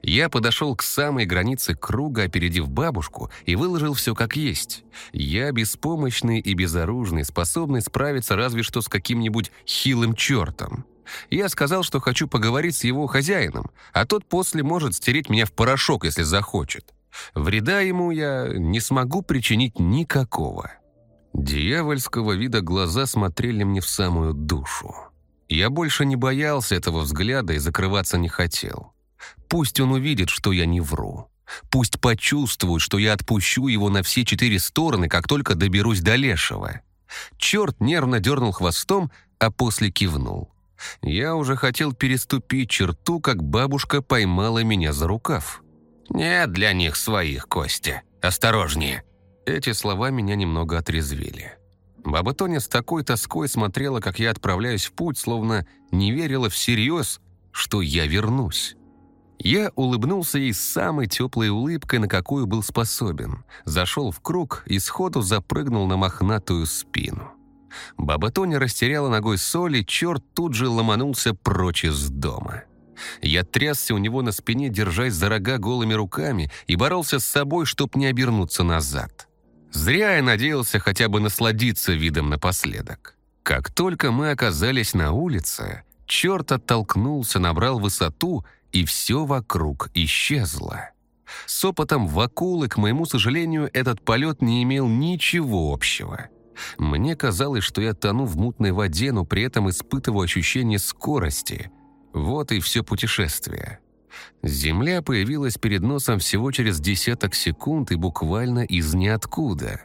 Я подошел к самой границе круга, опередив бабушку, и выложил все как есть. Я беспомощный и безоружный, способный справиться разве что с каким-нибудь хилым чертом. Я сказал, что хочу поговорить с его хозяином, а тот после может стереть меня в порошок, если захочет. Вреда ему я не смогу причинить никакого. Дьявольского вида глаза смотрели мне в самую душу. Я больше не боялся этого взгляда и закрываться не хотел. Пусть он увидит, что я не вру. Пусть почувствует, что я отпущу его на все четыре стороны, как только доберусь до Лешего. Черт нервно дернул хвостом, а после кивнул. Я уже хотел переступить черту, как бабушка поймала меня за рукав. «Нет для них своих, Костя. Осторожнее». Эти слова меня немного отрезвили. Баба Тоня с такой тоской смотрела, как я отправляюсь в путь, словно не верила всерьез, что я вернусь. Я улыбнулся ей самой теплой улыбкой, на какую был способен. Зашел в круг и сходу запрыгнул на мохнатую спину. Баба Тоня растеряла ногой соли, черт тут же ломанулся прочь из дома. Я трясся у него на спине, держась за рога голыми руками, и боролся с собой, чтоб не обернуться назад. Зря я надеялся хотя бы насладиться видом напоследок. Как только мы оказались на улице, черт оттолкнулся, набрал высоту, и все вокруг исчезло. С опытом в акулы, к моему сожалению, этот полет не имел ничего общего. Мне казалось, что я тону в мутной воде, но при этом испытываю ощущение скорости. Вот и все путешествие. Земля появилась перед носом всего через десяток секунд и буквально из ниоткуда.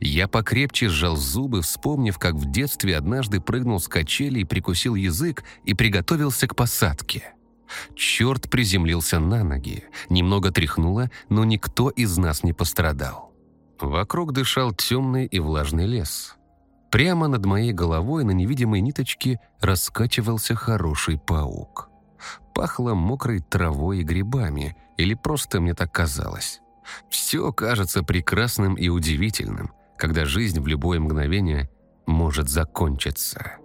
Я покрепче сжал зубы, вспомнив, как в детстве однажды прыгнул с качели и прикусил язык и приготовился к посадке. Черт приземлился на ноги, немного тряхнуло, но никто из нас не пострадал. Вокруг дышал темный и влажный лес. Прямо над моей головой на невидимой ниточке раскачивался хороший паук. Пахло мокрой травой и грибами, или просто мне так казалось. Все кажется прекрасным и удивительным, когда жизнь в любое мгновение может закончиться.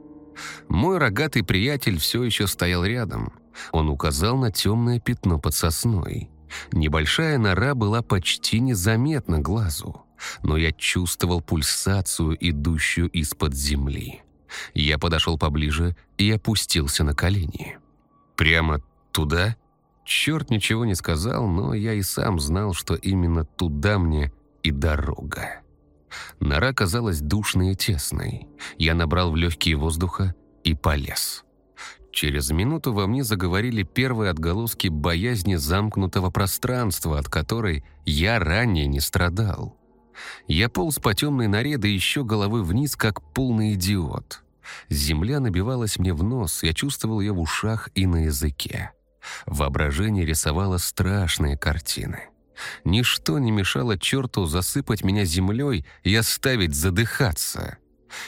Мой рогатый приятель все еще стоял рядом. Он указал на темное пятно под сосной. Небольшая нора была почти незаметна глазу, но я чувствовал пульсацию, идущую из-под земли. Я подошел поближе и опустился на колени. «Прямо туда?» Черт ничего не сказал, но я и сам знал, что именно туда мне и дорога. Нора казалась душной и тесной. Я набрал в легкие воздуха и полез. Через минуту во мне заговорили первые отголоски боязни замкнутого пространства, от которой я ранее не страдал. Я полз по темной норе, да еще головой вниз, как полный идиот. Земля набивалась мне в нос, я чувствовал ее в ушах и на языке. Воображение рисовало страшные картины. Ничто не мешало черту засыпать меня землей и оставить задыхаться.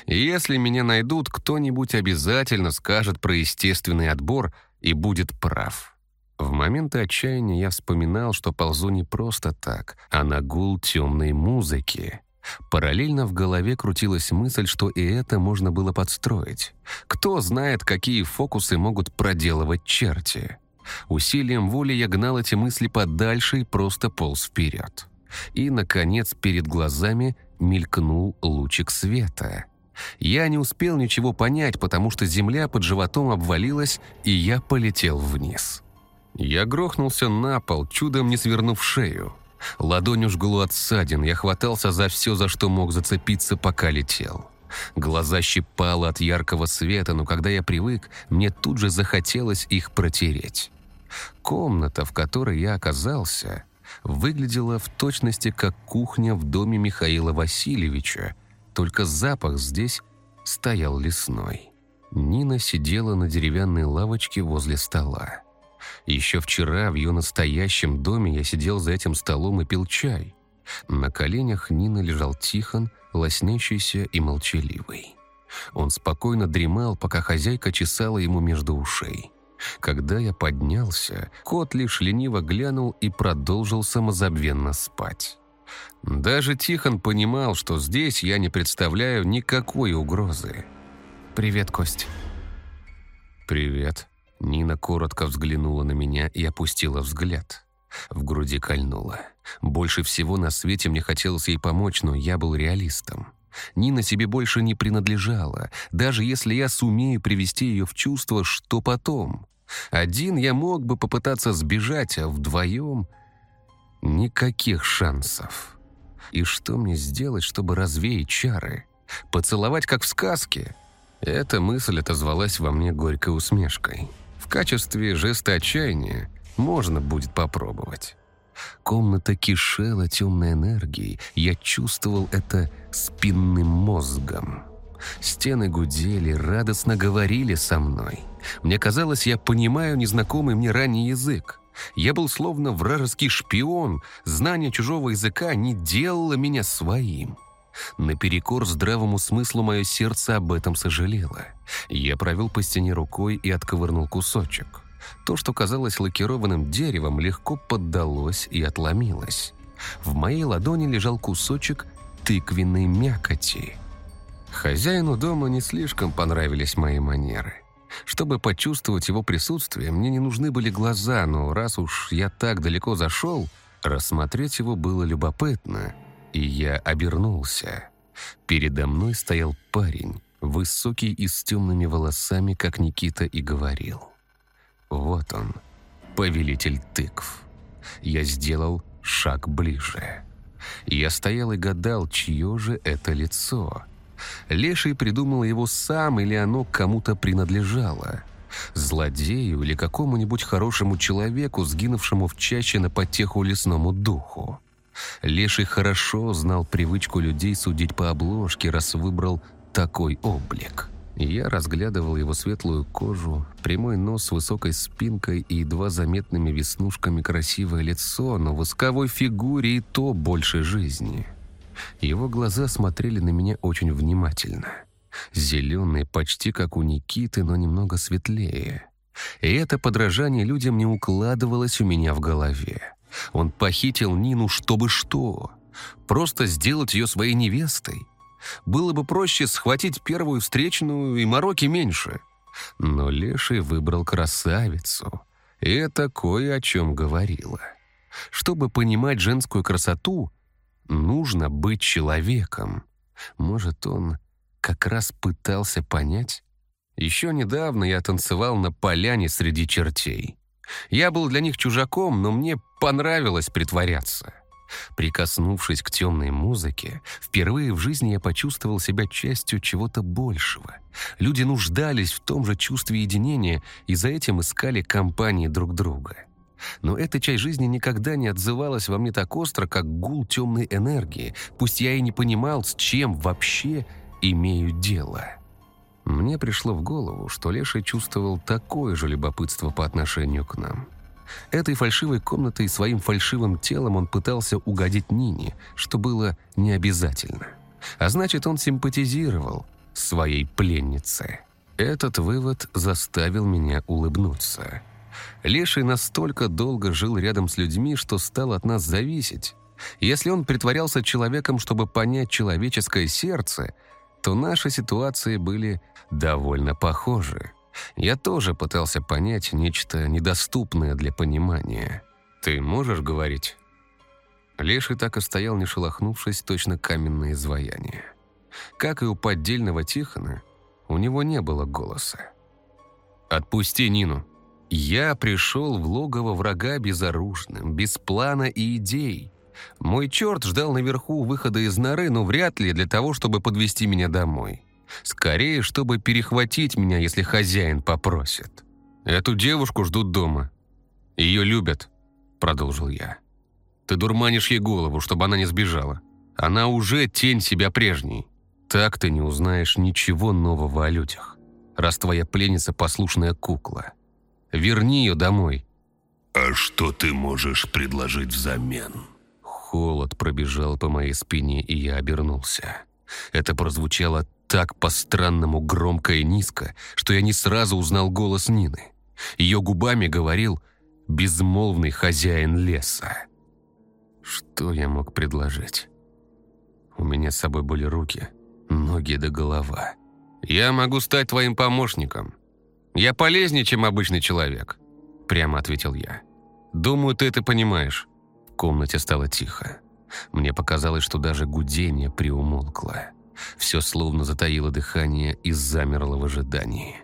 Если меня найдут, кто-нибудь обязательно скажет про естественный отбор и будет прав. В моменты отчаяния я вспоминал, что ползу не просто так, а на гул темной музыки. Параллельно в голове крутилась мысль, что и это можно было подстроить. Кто знает, какие фокусы могут проделывать черти. Усилием воли я гнал эти мысли подальше и просто полз вперед. И, наконец, перед глазами мелькнул лучик света. Я не успел ничего понять, потому что земля под животом обвалилась, и я полетел вниз. Я грохнулся на пол, чудом не свернув шею. Ладонь жгло от ссадин, я хватался за все, за что мог зацепиться, пока летел. Глаза щипало от яркого света, но когда я привык, мне тут же захотелось их протереть. Комната, в которой я оказался, выглядела в точности как кухня в доме Михаила Васильевича, только запах здесь стоял лесной. Нина сидела на деревянной лавочке возле стола. Еще вчера в ее настоящем доме я сидел за этим столом и пил чай. На коленях Нины лежал Тихон, лоснящийся и молчаливый. Он спокойно дремал, пока хозяйка чесала ему между ушей. Когда я поднялся, кот лишь лениво глянул и продолжил самозабвенно спать. Даже Тихон понимал, что здесь я не представляю никакой угрозы. «Привет, Кость». «Привет». Нина коротко взглянула на меня и опустила взгляд. В груди кольнула. Больше всего на свете мне хотелось ей помочь, но я был реалистом. Нина себе больше не принадлежала. Даже если я сумею привести ее в чувство, что потом? Один я мог бы попытаться сбежать, а вдвоем никаких шансов. И что мне сделать, чтобы развеять чары? Поцеловать, как в сказке? Эта мысль отозвалась во мне горькой усмешкой. В качестве жеста отчаяния можно будет попробовать. Комната кишела темной энергией. Я чувствовал это спинным мозгом. Стены гудели, радостно говорили со мной. Мне казалось, я понимаю незнакомый мне ранний язык. Я был словно вражеский шпион. Знание чужого языка не делало меня своим. Наперекор здравому смыслу мое сердце об этом сожалело. Я провел по стене рукой и отковырнул кусочек. То, что казалось лакированным деревом, легко поддалось и отломилось. В моей ладони лежал кусочек тыквенной мякоти. Хозяину дома не слишком понравились мои манеры. Чтобы почувствовать его присутствие, мне не нужны были глаза, но раз уж я так далеко зашел, рассмотреть его было любопытно, и я обернулся. Передо мной стоял парень, высокий и с темными волосами, как Никита и говорил. Вот он, повелитель тыкв. Я сделал шаг ближе. Я стоял и гадал, чье же это лицо. Леший придумал его сам или оно кому-то принадлежало. Злодею или какому-нибудь хорошему человеку, сгинувшему в чаще на потеху лесному духу. Леший хорошо знал привычку людей судить по обложке, раз выбрал такой облик. Я разглядывал его светлую кожу, прямой нос с высокой спинкой и едва заметными веснушками красивое лицо, но в восковой фигуре и то больше жизни. Его глаза смотрели на меня очень внимательно. Зеленые, почти как у Никиты, но немного светлее. И это подражание людям не укладывалось у меня в голове. Он похитил Нину, чтобы что? Просто сделать ее своей невестой? Было бы проще схватить первую встречную и мороки меньше. Но Леший выбрал красавицу. И это кое о чем говорило. Чтобы понимать женскую красоту, нужно быть человеком. Может, он как раз пытался понять? Еще недавно я танцевал на поляне среди чертей. Я был для них чужаком, но мне понравилось притворяться. Прикоснувшись к темной музыке, впервые в жизни я почувствовал себя частью чего-то большего. Люди нуждались в том же чувстве единения и за этим искали компании друг друга. Но эта часть жизни никогда не отзывалась во мне так остро, как гул темной энергии, пусть я и не понимал, с чем вообще имею дело. Мне пришло в голову, что Леша чувствовал такое же любопытство по отношению к нам. Этой фальшивой комнатой и своим фальшивым телом он пытался угодить Нине, что было необязательно. А значит, он симпатизировал своей пленнице. Этот вывод заставил меня улыбнуться. Леший настолько долго жил рядом с людьми, что стал от нас зависеть. Если он притворялся человеком, чтобы понять человеческое сердце, то наши ситуации были довольно похожи. Я тоже пытался понять нечто недоступное для понимания. «Ты можешь говорить?» Леший так и стоял, не шелохнувшись, точно каменное изваяние. Как и у поддельного Тихона, у него не было голоса. «Отпусти Нину!» Я пришел в логово врага безоружным, без плана и идей. Мой черт ждал наверху выхода из норы, но вряд ли для того, чтобы подвести меня домой. Скорее, чтобы перехватить меня, если хозяин попросит. Эту девушку ждут дома. Ее любят, продолжил я. Ты дурманишь ей голову, чтобы она не сбежала. Она уже тень себя прежней. Так ты не узнаешь ничего нового о людях, раз твоя пленница послушная кукла. Верни ее домой. А что ты можешь предложить взамен? Холод пробежал по моей спине, и я обернулся. Это прозвучало так по-странному громко и низко, что я не сразу узнал голос Нины. Ее губами говорил безмолвный хозяин леса. Что я мог предложить? У меня с собой были руки, ноги да голова. «Я могу стать твоим помощником. Я полезнее, чем обычный человек», — прямо ответил я. «Думаю, ты это понимаешь». В комнате стало тихо. Мне показалось, что даже гудение приумолкло. Все словно затаило дыхание и замерло в ожидании.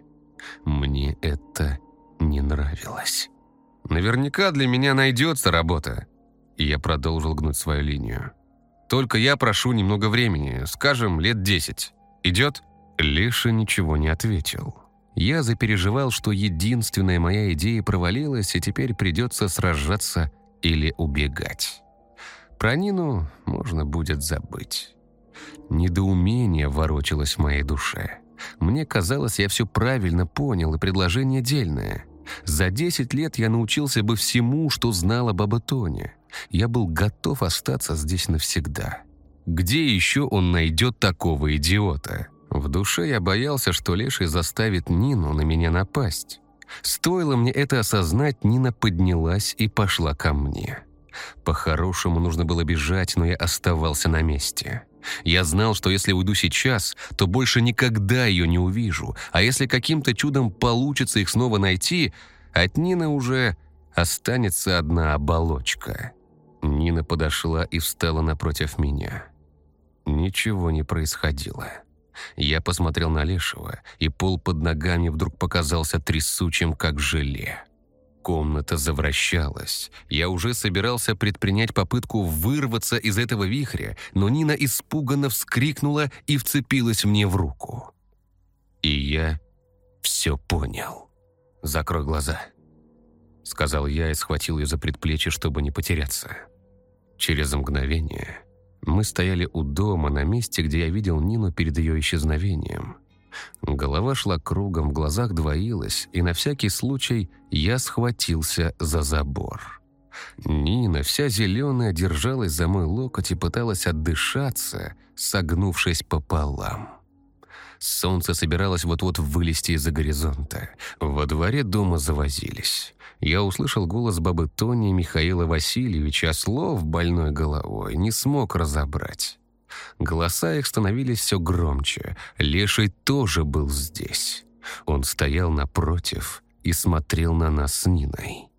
Мне это не нравилось. Наверняка для меня найдется работа. И я продолжил гнуть свою линию. Только я прошу немного времени, скажем, лет десять. Идет? Леша ничего не ответил. Я запереживал, что единственная моя идея провалилась, и теперь придется сражаться или убегать. Про Нину можно будет забыть. Недоумение ворочалось в моей душе. Мне казалось, я все правильно понял, и предложение дельное. За 10 лет я научился бы всему, что знал об Абатоне. Я был готов остаться здесь навсегда. Где еще он найдет такого идиота? В душе я боялся, что Леший заставит Нину на меня напасть. Стоило мне это осознать, Нина поднялась и пошла ко мне. По-хорошему нужно было бежать, но я оставался на месте. Я знал, что если уйду сейчас, то больше никогда ее не увижу, а если каким-то чудом получится их снова найти, от Нины уже останется одна оболочка. Нина подошла и встала напротив меня. Ничего не происходило. Я посмотрел на Лешего, и пол под ногами вдруг показался трясучим, как желе. Комната завращалась. Я уже собирался предпринять попытку вырваться из этого вихря, но Нина испуганно вскрикнула и вцепилась мне в руку. И я все понял. «Закрой глаза», — сказал я и схватил ее за предплечье, чтобы не потеряться. Через мгновение мы стояли у дома на месте, где я видел Нину перед ее исчезновением. Голова шла кругом, в глазах двоилась, и на всякий случай я схватился за забор. Нина, вся зеленая, держалась за мой локоть и пыталась отдышаться, согнувшись пополам. Солнце собиралось вот-вот вылезти из-за горизонта. Во дворе дома завозились. Я услышал голос бабы Тони Михаила Васильевича, а слов больной головой не смог разобрать. Голоса их становились все громче. Леший тоже был здесь. Он стоял напротив и смотрел на нас с Ниной.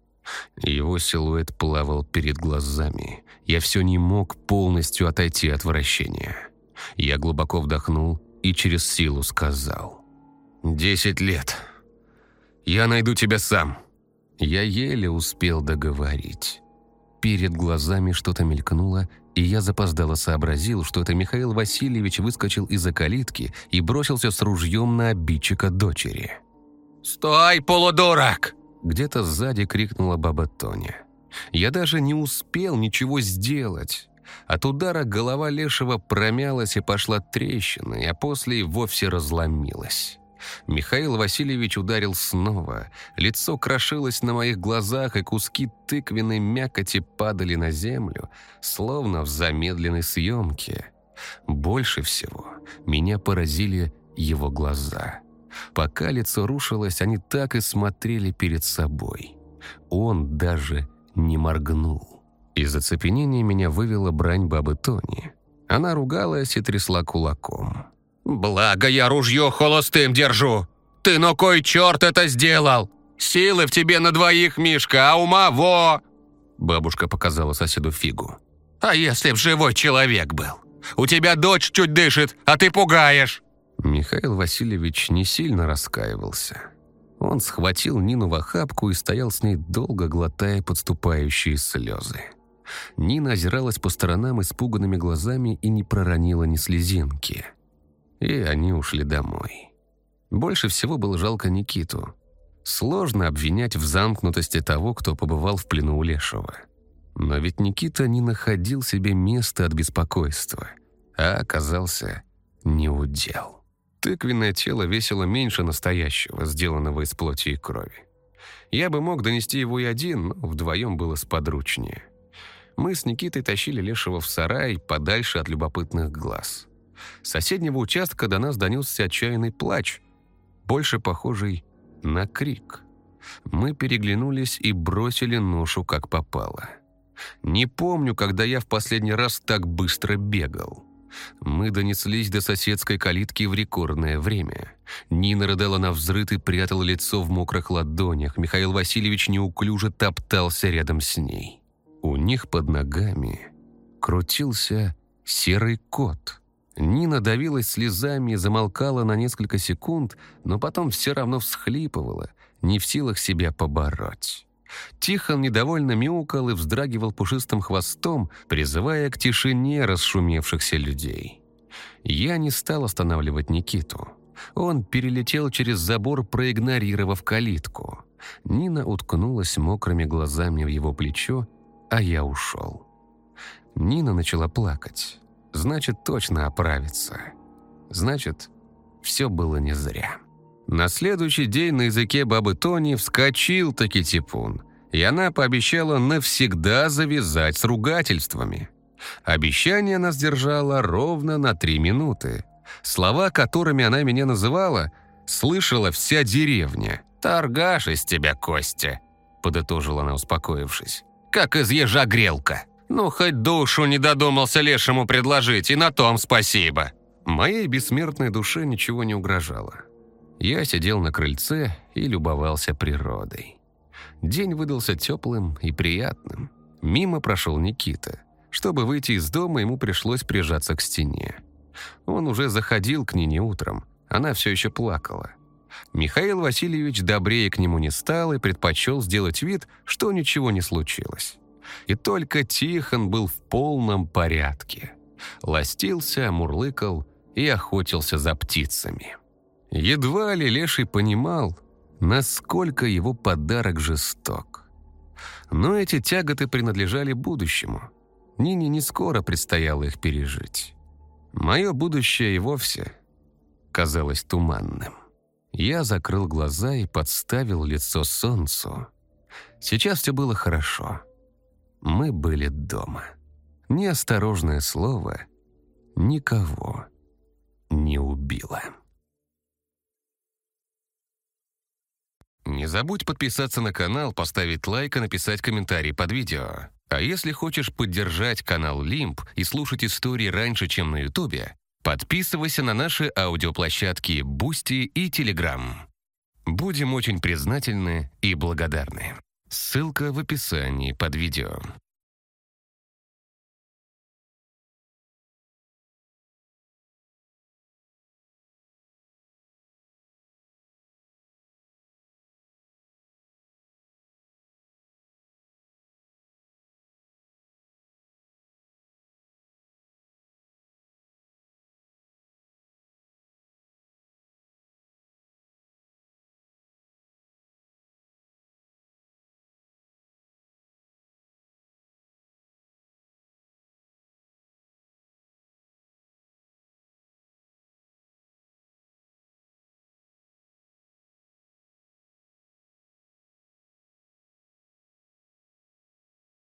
Его силуэт плавал перед глазами. Я все не мог полностью отойти от вращения. Я глубоко вдохнул и через силу сказал. «Десять лет. Я найду тебя сам». Я еле успел договорить. Перед глазами что-то мелькнуло, и я запоздало сообразил, что это Михаил Васильевич выскочил из-за калитки и бросился с ружьем на обидчика дочери. «Стой, полудурак!» Где-то сзади крикнула баба Тоня. Я даже не успел ничего сделать. От удара голова Лешего промялась и пошла трещиной, а после и вовсе разломилась. Михаил Васильевич ударил снова. Лицо крошилось на моих глазах, и куски тыквенной мякоти падали на землю, словно в замедленной съемке. Больше всего меня поразили его глаза. Пока лицо рушилось, они так и смотрели перед собой. Он даже не моргнул. Из оцепенения меня вывела брань бабы Тони. Она ругалась и трясла кулаком. «Благо я ружье холостым держу! Ты на кой черт это сделал? Силы в тебе на двоих, Мишка, а ума во!» Бабушка показала соседу фигу. «А если б живой человек был? У тебя дочь чуть дышит, а ты пугаешь!» Михаил Васильевич не сильно раскаивался. Он схватил Нину в охапку и стоял с ней долго, глотая подступающие слезы. Нина озиралась по сторонам испуганными глазами и не проронила ни слезинки и они ушли домой. Больше всего было жалко Никиту. Сложно обвинять в замкнутости того, кто побывал в плену у Лешего. Но ведь Никита не находил себе места от беспокойства, а оказался неудел. Тыквенное тело весило меньше настоящего, сделанного из плоти и крови. Я бы мог донести его и один, но вдвоем было сподручнее. Мы с Никитой тащили Лешего в сарай подальше от любопытных глаз. С соседнего участка до нас донесся отчаянный плач, больше похожий на крик. Мы переглянулись и бросили ношу как попало. Не помню, когда я в последний раз так быстро бегал. Мы донеслись до соседской калитки в рекордное время. Нина рыдала на взрыт и прятала лицо в мокрых ладонях. Михаил Васильевич неуклюже топтался рядом с ней. У них под ногами крутился серый кот — Нина давилась слезами и замолкала на несколько секунд, но потом все равно всхлипывала, не в силах себя побороть. Тихон недовольно мяукал и вздрагивал пушистым хвостом, призывая к тишине расшумевшихся людей. Я не стал останавливать Никиту. Он перелетел через забор, проигнорировав калитку. Нина уткнулась мокрыми глазами в его плечо, а я ушел. Нина начала плакать значит, точно оправится. Значит, все было не зря. На следующий день на языке бабы Тони вскочил таки типун, и она пообещала навсегда завязать с ругательствами. Обещание она сдержала ровно на три минуты. Слова, которыми она меня называла, слышала вся деревня, «Торгаш из тебя, Костя», — подытожила она, успокоившись. «Как из ежа грелка. Ну, хоть душу не додумался лешему предложить, и на том спасибо». Моей бессмертной душе ничего не угрожало. Я сидел на крыльце и любовался природой. День выдался теплым и приятным. Мимо прошел Никита. Чтобы выйти из дома, ему пришлось прижаться к стене. Он уже заходил к Нине утром. Она все еще плакала. Михаил Васильевич добрее к нему не стал и предпочел сделать вид, что ничего не случилось. И только Тихон был в полном порядке. Ластился, мурлыкал и охотился за птицами. Едва ли Леший понимал, насколько его подарок жесток. Но эти тяготы принадлежали будущему. Нине не скоро предстояло их пережить. Мое будущее и вовсе казалось туманным. Я закрыл глаза и подставил лицо солнцу. Сейчас все было хорошо. Мы были дома. Неосторожное слово никого не убило. Не забудь подписаться на канал, поставить лайк и написать комментарий под видео. А если хочешь поддержать канал Лимп и слушать истории раньше, чем на Ютубе, подписывайся на наши аудиоплощадки Бусти и Телеграм. Будем очень признательны и благодарны. Ссылка в описании под видео.